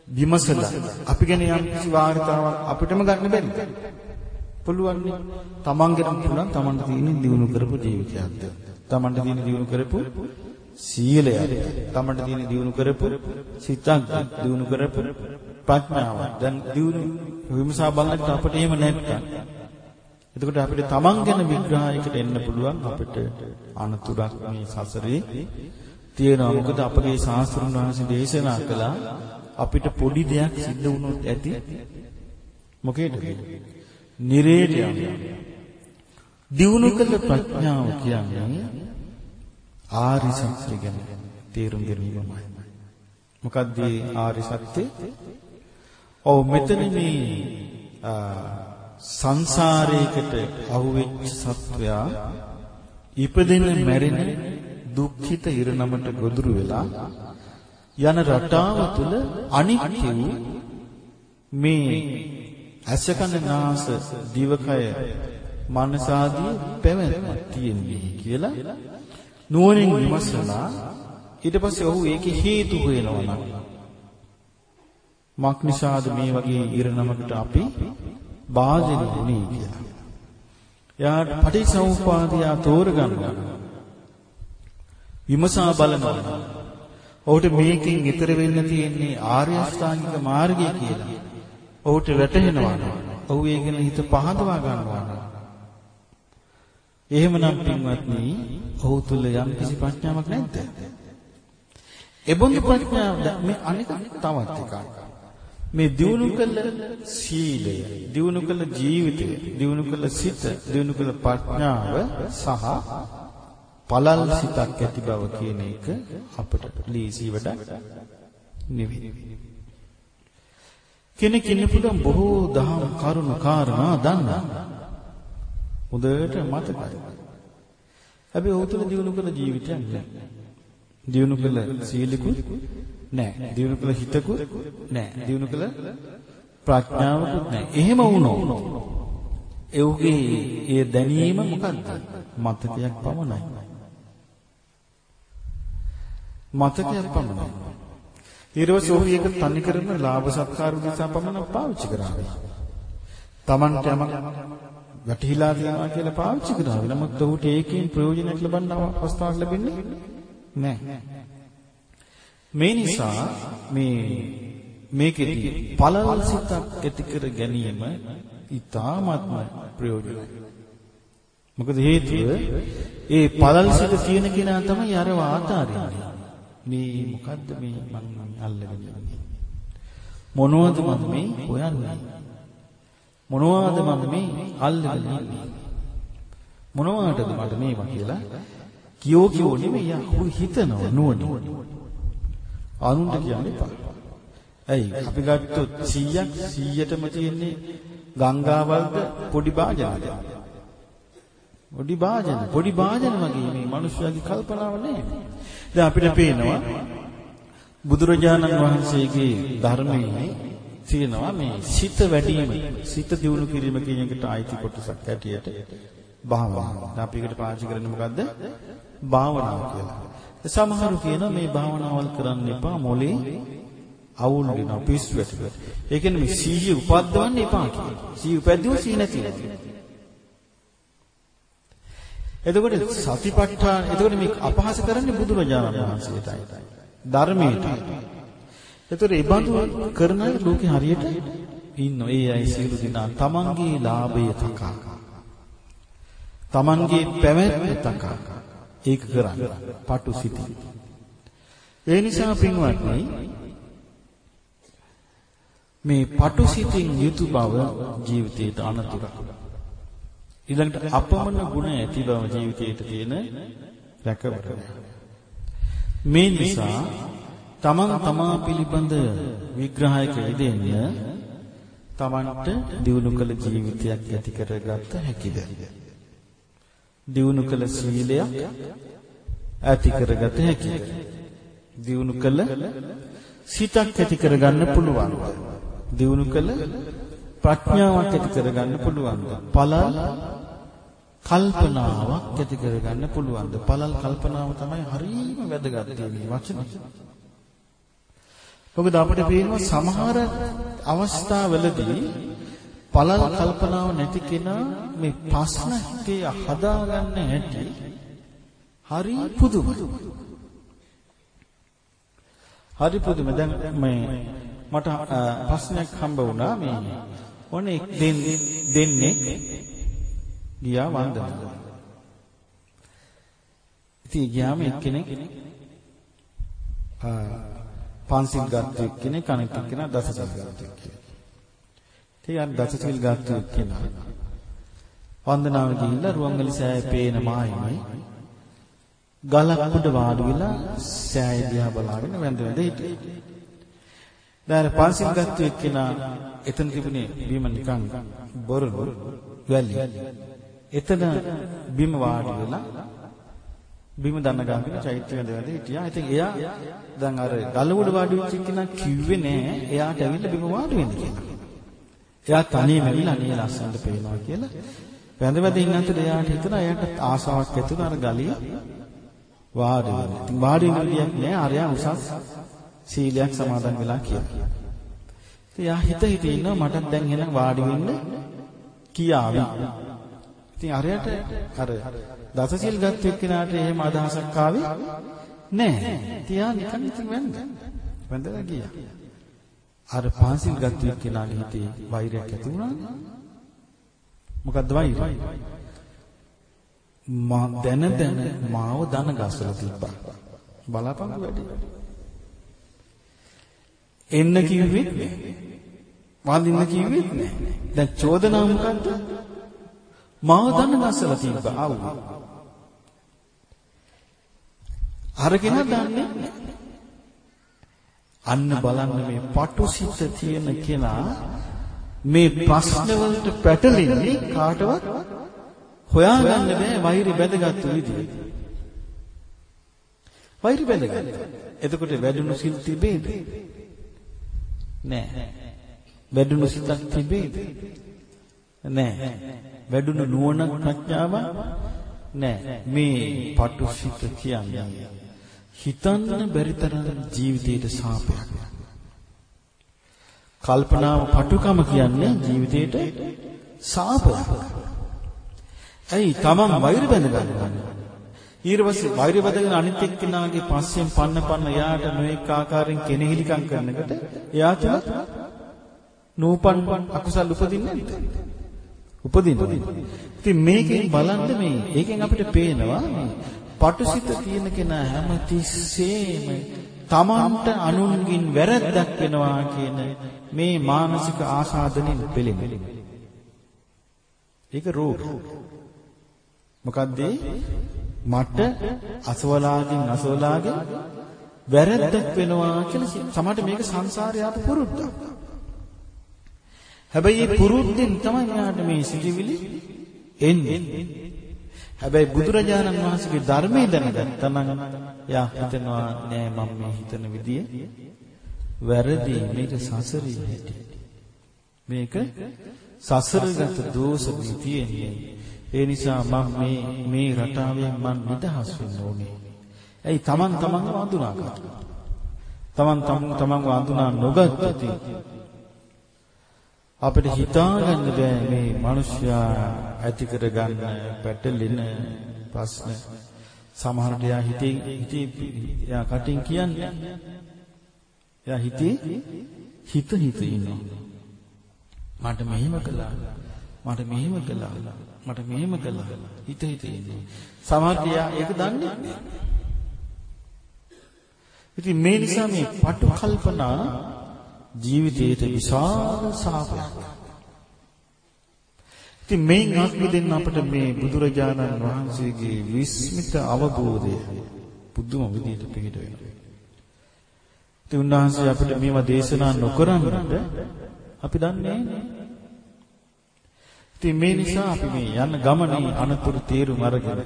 විමසලා අපි ගැන යම් කිසි වාර්තාවක් අපිටම ගන්න බැරිද? පුළුවන් නේ. තමන්ගෙන් පුළුවන් තමන්ට තියෙන දිනු කරපු ජීවිතයක්ද? තමන්ට තියෙන දිනු කරපු සීලයක්ද? තමන්ට තියෙන දිනු කරපු සිතක්ද? දිනු කරපු ප්‍රඥාව. දැන් දිනු විමසා බලන්න අපිට එහෙම නැත්නම් එතකොට අපිට තමන් ගැන විග්‍රහයකට එන්න පුළුවන් අපිට අනතුරක් මේ සසරේ තියෙනවා. මොකද අපගේ ශාස්ත්‍රුන් වහන්සේ දේශනා කළා අපිට පොඩි දෙයක් සිද්ධ වුණොත් ඇති මොකේද? නිරේට යනවා. දියුණු කළ ප්‍රඥාව කියන්නේ ආරි සත්‍ය ගැන තේරුම් ගැනීමයි. මොකද්ද ආරි සත්‍ය? ඔව් මෙතන මේ සංසාරයකට අහුවෙච්ච සත්වයා ඉපදෙන මැරෙන දුක්ඛිත ඉරණමට ගොදුරු වෙලා යන රටාව තුළ අනිත්‍ය වූ මේ අසකන නාස දිවකය මනසාදී පැවැත්මක් තියෙන්නේ කියලා නුවණින් විමසලා ඊට පස්සේ ඔහු ඒකේ හේතු හොයනවා නම් මක් නිසාද මේ වගේ ඉරණමකට අපි වාදෙන වුණේ කියලා. එයාට පටිච්චසමුප්පාදය තෝරගන්නවා. විමසා බලනවා. ඔහුට මේකෙන් ඈතර වෙන්න තියෙන්නේ ආර්ය අෂ්ටාංගික මාර්ගය කියලා. ඔහුට වැටහෙනවා. ඔහු ඒ ගැන හිත පහදවා ගන්නවා. එහෙමනම් පින්වත්නි, ඔහු තුල යම් කිසි ප්‍රඥාවක් නැද්ද? එබඳු ප්‍රඥාව මේ අනික තවත් එකක්. මේ දිනු කළ සීලය, දිනු කළ ජීවිතය, දිනු කළ සිත, දිනු කළ ප්‍රඥාව සහ පළල් සිතක් ඇති බව කියන එක අපට ලීසි වැඩක් නෙවෙයි. කෙනෙක් ඉන්න පුළුවන් බොහෝ දහම් කරුණු කාරණා දන්නා. හොඳට මතකයි. හැබැයි ඔහු තුළ දිනු කළ ජීවිතයක් නැහැ. දිනු කළ සීලකුත් නැහැ. දිනු කළ හිතකුත් නැහැ. දිනු කළ ප්‍රඥාවකුත් නැහැ. එහෙම වුණොත් එව්ගේ ඒ දැනීම මොකද්ද? මතකයක් පමණයි. මතකයක් පමණයි. ඊළඟ ඔහු එක තනි කරන ලාභ සත්කාර උදෙසා පමණක් පාවිච්චි කරන්නේ. Tamanට යමක් වැටහිලා තියනවා කියලා පාවිච්චි කරනවා. නමුත් ඔහුට ඒකෙන් ප්‍රයෝජනයක් ලබන්න අවස්ථාවක් ලැබෙන්නේ නැහැ. මේ නිසා මේ මේකෙදි පළල් සිතක් ඇති කර ගැනීම ඊ타ත්ම ප්‍රයෝජනයි. මොකද හේතුව ඒ පළල් සිත තියෙන කෙනා තමයි අර වාතාරින්නේ. මේ මොකද්ද මේ මං අල්ලගෙන ඉන්නේ? මොනවද මම මේ හොයන්නේ? මොනවද මම මේ අල්ලගෙන ඉන්නේ? මොනවටද මට මේවා කියලා කියෝ කියෝ නෙමෙයි යහු හිතනව නුවණ. අනුන්ට කියන්න එපා. ඇයි අපි ගත්තොත් 100ක් 100ටම තියෙන්නේ ගංගාවල්ද පොඩි භාජනද? පොඩි වාදන පොඩි වාදන වගේ මේ මිනිස්යාගේ කල්පනාව නෑ. දැන් අපිට පේනවා බුදුරජාණන් වහන්සේගේ ධර්මයේ තියෙනවා මේ සිත වැඩිම සිත දියුණු කිරීම කියන එකට ආйти කොටසක් ඇටියට භාවනාව. දැන් අපි එකට පාවිච්චි කරන්නේ මොකද්ද? භාවනාව කියලා. සමහරු කියනවා මේ භාවනාවල් කරන්න එපා මොලේ අවුල් වෙනවා පිස්සු ඇතිව. ඒ කියන්නේ මේ සීහිය උපද්දවන්න එපා කියනවා. සීහිය උපද්දුව සීහ නැති වෙනවා. එතකොට සතිපට්ඨාන එතකොට මේ අපහාස කරන්නේ බුදුරජාණන් වහන්සේටයි. ධර්මයටයි. එතකොට ඒ බඳු කරන ලෝකේ හරියට ඉන්න ඒ අය සියලු දෙනා තමන්ගේ ලාභය තකා. තමන්ගේ පැවැත්ම තකා. ඒක කරන්නේ පටු සිටි. ඒ නිසා පින්වත්නි මේ පටු සිතින් යුතු බව ජීවිතයට අනතුරක්. ඊළඟට අපමණ ගුණ ඇති බව ජීවිතයට තියෙන රැකවරණය. මේ නිසා තමන් තමා පිළිබඳ විග්‍රහයක යෙදෙන්න තමන්ට දියුණු කළ ජීවිතයක් ඇති කරගත හැකිද? දියුණු කළ සීලයක් ඇති කරගත හැකිද? දියුණු කළ සිතක් ඇති කරගන්න පුළුවන්ද? දියුණු කළ ප්‍රඥාවක් ඇති කරගන්න පුළුවන්ද? පළල් කල්පනාවක් ඇති කරගන්න පුළුවන්ද? පළල් කල්පනාව තමයි හරියම වැදගත් මේ වචනේ. මොකද අපිට පේනවා සමහර අවස්ථාවලදී පළල් කල්පනාව නැති කෙනා මේ ප්‍රශ්නකේ හදාගන්න හැටි හරි පුදුමයි. හරි පුදුමයි. දැන් මේ මට ප්‍රශ්නයක් හම්බ වුණා මේ ඕනේ දෙන්නේ ගියා වන්දනාව. ඉතින් ගියාම එක්කෙනෙක් පන්සිල් ගත්ත එක්කෙනෙක් අනෙක් එක්කෙනා දසසිල් ගත්ත එක්කෙනෙක්. ඉතින් අර දසසිල් ගත්ත එක්කෙනා වන්දනාව ගිහිල්ලා රුවන්වැලි සෑය පේන මායිමයි ගලක් උඩ වාඩි වෙලා සෑය දිහා බලාගෙන වැඳ වැඳ හිටියා. දැන් පන්සිල් ගත්ත එක්කෙනා එතන තිබුණේ බීම නිකන් බොරළු වැලි. එතන බිම වාඩි වෙලා බිම දන්න ගාමින චෛත්‍ය වැඳ වැඳ හිටියා. ඉතින් එයා දැන් අර ගලවුඩ වාඩි වෙච්ච කෙනා කිව්වේ නෑ එයාට ඇවිල්ලා බිම වාඩි වෙන්න කියලා. එයා තනියම ඇවිල්ලා අනේ ලස්සනට පේනවා කියලා. වැඳ වැඳ ඉන්න අතර එයාට හිතුණා එයාට ආසාවක් ඇති වුණා අර ගලිය වාඩි වෙන්න. ඉතින් වාඩි වෙන්න විදියක් නෑ අරයා උසස් සීලයක් සමාදන් වෙලා කියලා. ඉතින් එයා හිත හිත ඉන්නවා මටත් දැන් එන වාඩි වෙන්න කියාවි. ඉතින් අරයට අර දසසිල් ගත්ත එක්කෙනාට එහෙම අදහසක් ආවේ නැහැ. තියා නිකන් ඉතින් වැන්ද. වැන්දලා ගියා. අර පාසිල් ගත්ත එක්කෙනාගේ හිතේ වෛරයක් ඇති වුණා. මොකද්ද වෛරය? මා දැන දැන මාව දන ගස්සලා තිබ්බා. බලාපං වැඩි. එන්න කිව්වෙත් නෑ. වඳින්න කිව්වෙත් නෑ. දැන් චෝදනාව මොකද්ද? මාව දන්න නැසලා තිබ්බා ආවු. අරගෙන දන්නේ අන්න බලන්න මේ පටුසිත තියෙන කෙනා මේ ප්‍රශ්න වලට පැටලෙන්නේ කාටවත් හොයාගන්න බෑ වෛරි බැඳගත්තු විදිහ. වෛරි බැඳගත්තා. එතකොට වැඩුණු සිල් තිබේද? නෑ. වැඩුණු සිතක් තිබේද? නෑ. වැඩුණු නුවණ ප්‍රඥාව නෑ. මේ පටුසිත කියන්නේ හිතන්න බැරි තරම් ජීවිතයට සාපයක්. කල්පනාව පටුකම කියන්නේ ජීවිතයට සාපයක්. ඇයි තමන් වෛර බැඳ ගන්නවා. ඊට පස්සේ වෛර බැඳගෙන අනිත් එක්කෙනාගේ පස්සෙන් පන්න පන්න එයාට නොඑක ආකාරයෙන් කෙනෙහිලිකම් කරනකොට එයා තුල නූපන් අකුසල් උපදින්නේ නැද්ද? උපදිනවා. ඉතින් මේකෙන් බලන්න මේ ඒකෙන් අපිට පේනවා මේ පටුසිත තියෙන කෙනා හැම තිස්සෙම තමන්ට අනුන්ගින් වැරද්දක් වෙනවා කියන මේ මානසික ආසාදනෙන් පෙළෙන. ඒක රෝග. මොකද්ද මට අසවලාගෙන් අසවලාගෙන් වැරද්දක් වෙනවා කියලා සමහරට මේක සංසාරේ ආපු පුරුද්දක්. හැබැයි මේ පුරුද්දෙන් තමයි යාට මේ සිටිවිලි එන්නේ. හැබැයි බුදුරජාණන් වහන්සේගේ ධර්මයේ දැනගත්තා නම් යා හිතනවා නෑ මම මේ හිතන විදිය වැරදි මේක සසරේ හැටි. මේක සසරගත දෝෂ තියෙන්නේ. ඒ නිසා මම මේ මේ රටාවෙන් මම නිදහස් වෙන්න ඕනේ. ඇයි Taman Tamanව අඳුනා ගන්න. Taman Tamanව අඳුනා නොගත්තොත් අපිට හිතාගන්න බෑ මේ මිනිස්සයා ඇති කරගන්න පැටලෙන ප්‍රශ්න. සමහරට යා හිතේ හිතේ යා කටින් කියන්නේ. යා හිතේ හිත හිත ඉන්නවා. මට මෙහෙම කළා. මට මෙහෙම කළා. මට මෙහෙම කළා. හිත හිත ඉන්නවා. සමහරට යා ඒක දන්නේ නැහැ ඉතින් මේ නිසා මේ පටු කල්පනා ජීවිතයට විශාල සාපයක්. ඉතින් මේන් අපි දෙන්න අපිට මේ බුදුරජාණන් වහන්සේගේ විස්මිත අවබෝධය පුදුම විදිහට පිළිට වෙනවා. ඉතින් උන්වහන්සේ අපිට මේවා දේශනා නොකරන්නට අපි දන්නේ නැහැ. ඉතින් මේ නිසා අපි මේ යන ගමනේ අනතුරු තේරුම් අරගෙන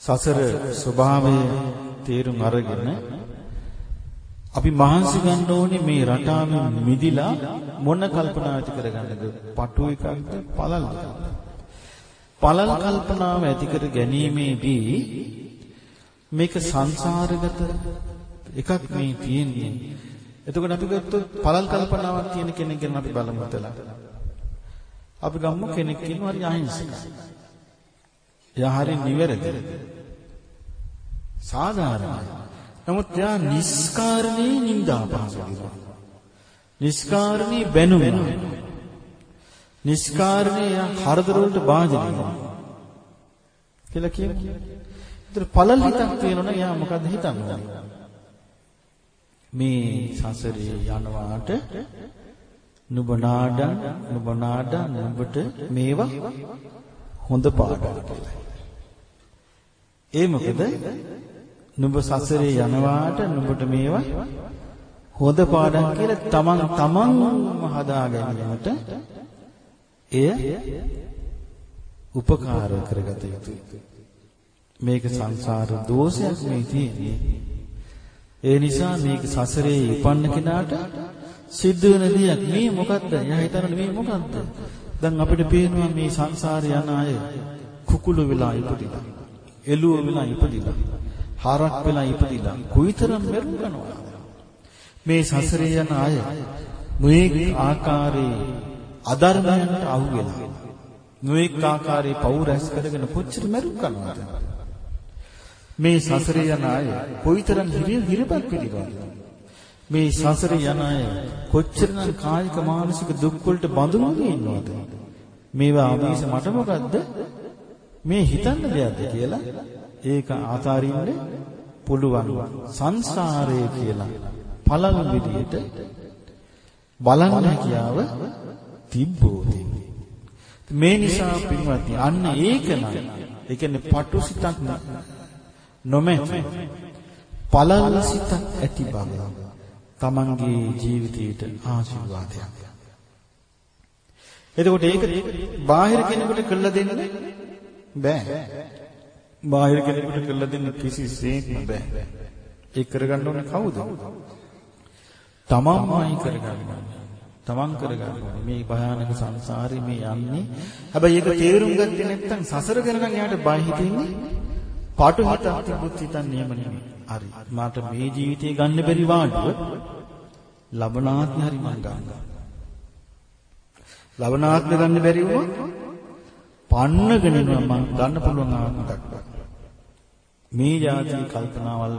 සසර ස්වභාවය තේරුම් අරගෙන අපි මහන්සි ගන්න ඕනේ මේ රටාවෙන් මිදිලා මොන කල්පනා ඇති කරගන්නද? පටු එකක්ද පළල්ද? පළල් කල්පනාව ඇති කර ගැනීමේදී මේක සංසාරගත එකක් මේ තියෙන්නේ. එතකොට අපි ගත්තොත් පළල් කල්පනාවක් තියෙන කෙනෙක් ගැන අපි බලමු හිතලා. අපි ගමු කෙනෙක් ඉන්නවා හරි අහිංසක. එයා හරි නිවැරදි. සාධාරණයි. නමුත් එයා නිස්කාරණේ නිඳා පහස කරනවා. නිස්කාරණේ බැනුම් වෙනවා. නිස්කාරණේ යා හරදර වලට භාජනය වෙනවා. කියලා කියන්නේ. ඒතර පළල් හිතක් තියෙනවනේ යා මොකද්ද හිතන්නේ? මේ සසරේ යනවාට නුඹ නාඩන් නුඹ නාඩන් නුඹට මේවා හොඳ පාඩම් කියලා. ඒ මොකද නුඹ සසරේ යනවාට නුඹට මේවා හොඳ පාඩම් කියලා තමන් තමන්ම හදා ගැනීමට එය උපකාර කරගත යුතුයි. මේක සංසාර දෝෂයක් මේ තියෙන්නේ. ඒ නිසා මේක සසරේ ඉපන්න කෙනාට සිද්ධ වෙන දෙයක්. මේ මොකද්ද? එයා හිතන්නේ මේ මොකද්ද? දැන් අපිට පේනවා මේ සංසාරේ යන අය කුකුළු වෙලා ඉපදිලා. එළුව වෙලා ඉපදිලා. හරක් වෙලා ඉපදිලා කුයිතරම් මෙරුම් කරනවා. මේ සසරේ යන අය නොඑක ආකාරයේ අධර්මයන්ට අහු වෙලා නොඑක ආකාරයේ පව් රැස් කරගෙන කොච්චර මෙරුම් කරනවද? මේ සසරේ යන අය කොයිතරම් හිරිපත් පිළිගන්නවද? මේ සසරේ යන අය කොච්චරනම් කායික මානසික දුක් වලට බඳුනගෙන ඉන්නවද? මේවා ආවේශ මට මොකද්ද? මේ හිතන්න දෙයක්ද කියලා ඒක ආතාරින්න පුළුවන් සංසාරය කියලා පළල් විදියට බලන්න හැකියාව තිබ්බෝද මේ නිසා පින්වත්නි අන්න ඒක නම් ඒ කියන්නේ පටුසිතක් නොමැති පළල් සිතක් ඇති බව තමන්ගේ ජීවිතයට ආශිර්වාදයක්. එතකොට ඒක බාහිර කෙනෙකුට කළා දෙන්න බෑ. බාහිර කෙනෙකුට කළා දෙන්න කිසිසේත්ම බෑ. ඒක කරගන්න ඕනේ කවුද? තමන්මයි කරගන්න. තමන් කරගන්න. මේ භයානක සංසාරේ මේ යන්නේ. හැබැයි ඒක තේරුම් ගත්තේ නැත්නම් සසර ගැන නම් එයාට බය හිතෙන්නේ පාටු හිතක් තිබුත් හිතන්නේ එහෙම නෙමෙයි. හරි. මට මේ ජීවිතේ ගන්න බැරි වාඩුව ලබනාත්ම හරි මං ගන්නවා. ලබනාත්ම ගන්න බැරි වුණොත් පන්නගෙන මං ගන්න පුළුවන් ආත්මයක්. මේ જાති කල්පනාවල්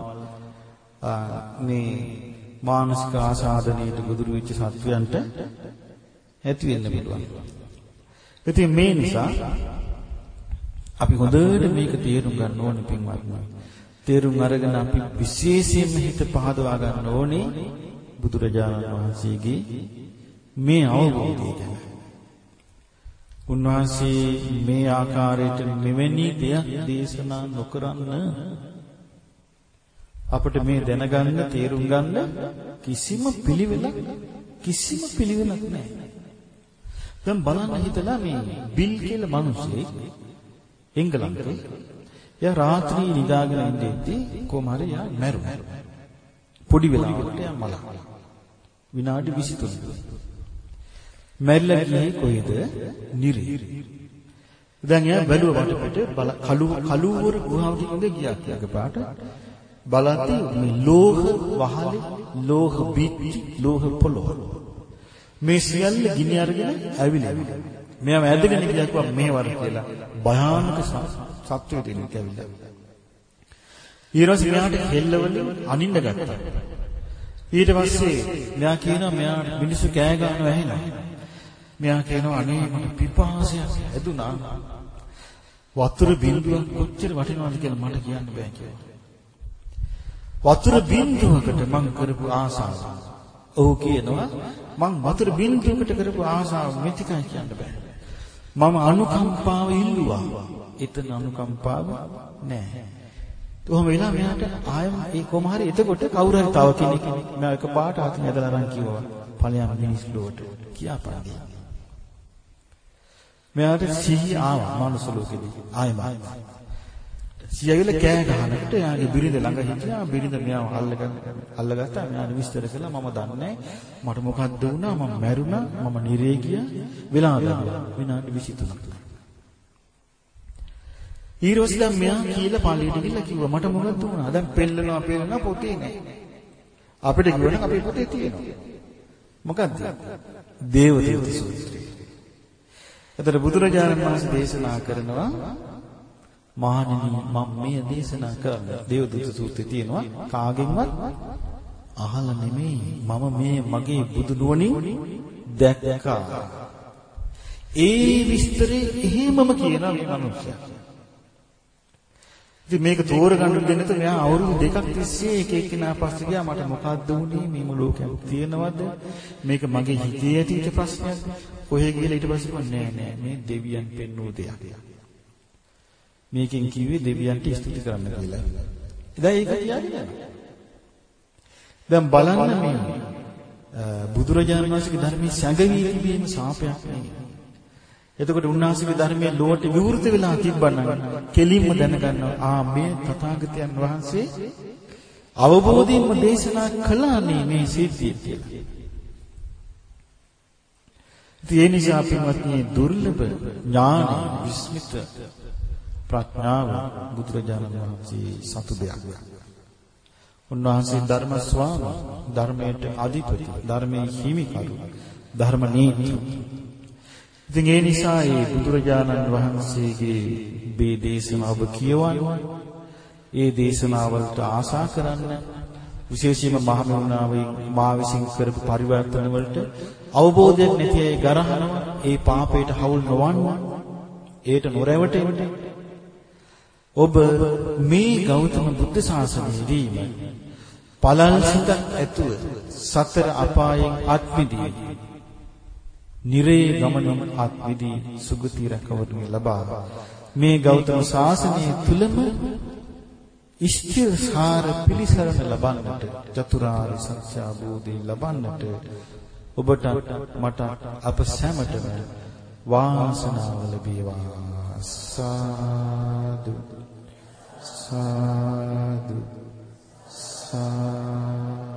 මේ මානසික ආසාදනයට ගොදුරු වෙච්ච සත්වයන්ට ඇති වෙන්න පුළුවන්. ඉතින් මේ නිසා අපි හොඳට මේක තේරුම් ගන්න ඕනේ පින්වත්නි. තේරුම් අරගෙන අපි විශේෂයෙන්ම හිත පහදවා ගන්න ඕනේ බුදුරජාණන් වහන්සේගේ මේ අවබෝධය ගැන. උන්වහන්සේ මේ ආකාරයට මෙවැනි දෙයක් දේශනා නොකරන්න අපිට මේ දැනගන්න තේරුම් ගන්න කිසිම පිළිවෙලක් කිසිම පිළිවෙලක් නැහැ. දැන් බලන්න හිතලා මේ බිල් කියලා මිනිස්සෙක් එංගලන්තේ එයා රාත්‍රී නිදාගෙන ඉඳිද්දී කොහම හරි එයා මැරුණා. පොඩි වෙලාවකට එයා මල. විනාඩි 23. මැරිලා ගියේ කොහෙද? නිරේ. දැන් එයා බැලුවා වටපිට බල කළු කළුවර ගුහාවකින් ඉඳ ගියා කියලා. පාට බලද්දී මේ ලෝහ වහලේ ලෝහ බිත්ති ලෝහ පොළොව. මේ සියල්ල ගිනි අරගෙන ඇවිලෙනවා මෙයාම ඇදගෙන ගියා කිව්වා මේවර කියලා. භයානක සත්‍යය දෙන්න කැවිලා ඊළඟ මෙයාට හෙල්ලවල අනින්න ගත්තා. ඊට පස්සේ මෙයා කියනවා මෙයා මිනිස්සු කෑ ගන්නවා ඇහෙනවා. මෙයා කියනවා අනේ මට පිපාසයක් ඇදුනා වතුර බින්දුවක් කොච්චර වටිනවද කියලා මට කියන්න බෑ කියලා වතුර බින්දුවකට මං කරපු ආසාව. ඔහු කියනවා මං වතුර බින්දුවකට කරපු ආසාව මෙතිකයි කියන්න බෑ. මම අනුකම්පාව ඉල්ලුවා. එතන අනුකම්පාව නැහැ. කොහොම වෙලා මෙයාට ආයම ඒ කොහම හරි එතකොට කවුරු හරි තව කෙනෙක් මම එක පාට අතින් ඇදලා අරන් කිව්වා. ඵලයන් මිනිස් ලෝට කියාපාදී. මෙයාට සිහි ආවා මානස ලෝකෙදී. ආයම. සියවිල කෑ ගහනකොට එයාගේ බිරිඳ ළඟ හිටියා. බිරිඳ මෙයාව අල්ලගෙන අල්ලගත්තා. මෙයාට විස්තර කළා මම දන්නේ මට මොකද්ද වුණා? මම මැරුණා. මම නිරේ ගියා. වෙලා ගියා විනාඩි 23ක් ඊරොස්ලා මෙයා කියලා පල්ලියට ගිහිල්ලා කිව්වා මට මොකද්ද වුණා? දැන් පෙන්නනවා පෙන්නනවා පොතේ නැහැ අපිට කිව්වනම් අපේ පොතේ තියෙනවා. මොකද්ද? දේවදූත සූත්‍රය. එතකොට බුදුරජාණන් වහන්සේ දේශනා කරනවා මහණෙනි මම මේ දේශනා කරන්නේ දේවදූත සූත්‍රයේ තියෙනවා. කාගෙන්වත් අහලා නෙමෙයි. මම මේ මගේ බුදු නුවණින් දැක්කා. ඒ විස්තරේ එහෙමම කියනවා මේ මිනිස්සයා. ඉතින් මේක තෝරගන්න දෙන්න තු මෙයා අවුරුදු දෙකක් තිස්සේ එක එක්කෙනා පස්සේ ගියා මට මොකද්ද වුනේ? මේ ලෝකයක් තියෙනවද? මේක මගේ හිතේ ඇතිච්ච ප්‍රශ්නයක්. කොහෙ ගිහලා ඊට පස්සේ කිව්වා නෑ නෑ මේ දෙවියන් පෙන්වූ දෙයක් මේකෙන් කිව්වේ දෙවියන්ට ස්තුති කරන්න කියලා. දැන් ඒක කියන්නේ දැන් බලන්න මේ බුදුරජාණන් වහන්සේගේ ධර්මයේ සැඟවී තිබීම සාපයක් නෙවෙයි. එතකොට උන්වහන්සේගේ ධර්මයේ ලෝට විවෘත වෙලා තිබ්බනම් කෙලින්ම දැනගන්නවා ආ මේ තථාගතයන් වහන්සේ අවබෝධයෙන්ම දේශනා කළානේ මේ සිද්ධිය කියලා. ඒ නිසා පින්වත්නි දුර්ලභ ඥාන විස්මිත ප්‍රඥාව බුදුරජාණන් වහන්සේ සතු දෙයක්. උන්වහන්සේ ධර්ම ස්වාමී, ධර්මයට අධිපති, ධර්මයේ හිමිකරු, ධර්ම නීති. ඉතින් ඒ නිසා මේ බුදුරජාණන් වහන්සේගේ මේ දේශනාව ඔබ කියවන්න, ඒ දේශනාවලට ආශා කරන්න, විශේෂයෙන්ම මහමෙවුනාවේ මා විසින් කරපු පරිවර්තන වලට අවබෝධයක් නැති අය ගරහනවා, ඒ පාපයට හවුල් නොවන්න, ඒට නොරැවටෙන්න. ඔබ මේ ගෞතම බුද්ධ ශාසනයේදීම පළල් සිතක් ඇතුව සතර අපායෙන් අත්මිදී නිරේ ගමනින් අත්මිදී සුගති රැකවරණය ලබා මේ ගෞතම ශාසනය තුලම ඉෂ්ඨිර සාර පිළිසරණ ලබන්නට චතුරාර්ය සත්‍ය අවබෝධය ලබන්නට ඔබට මට අප සැමටම වාසනාව ලැබේවා. සාදු. සාදු. සාදු.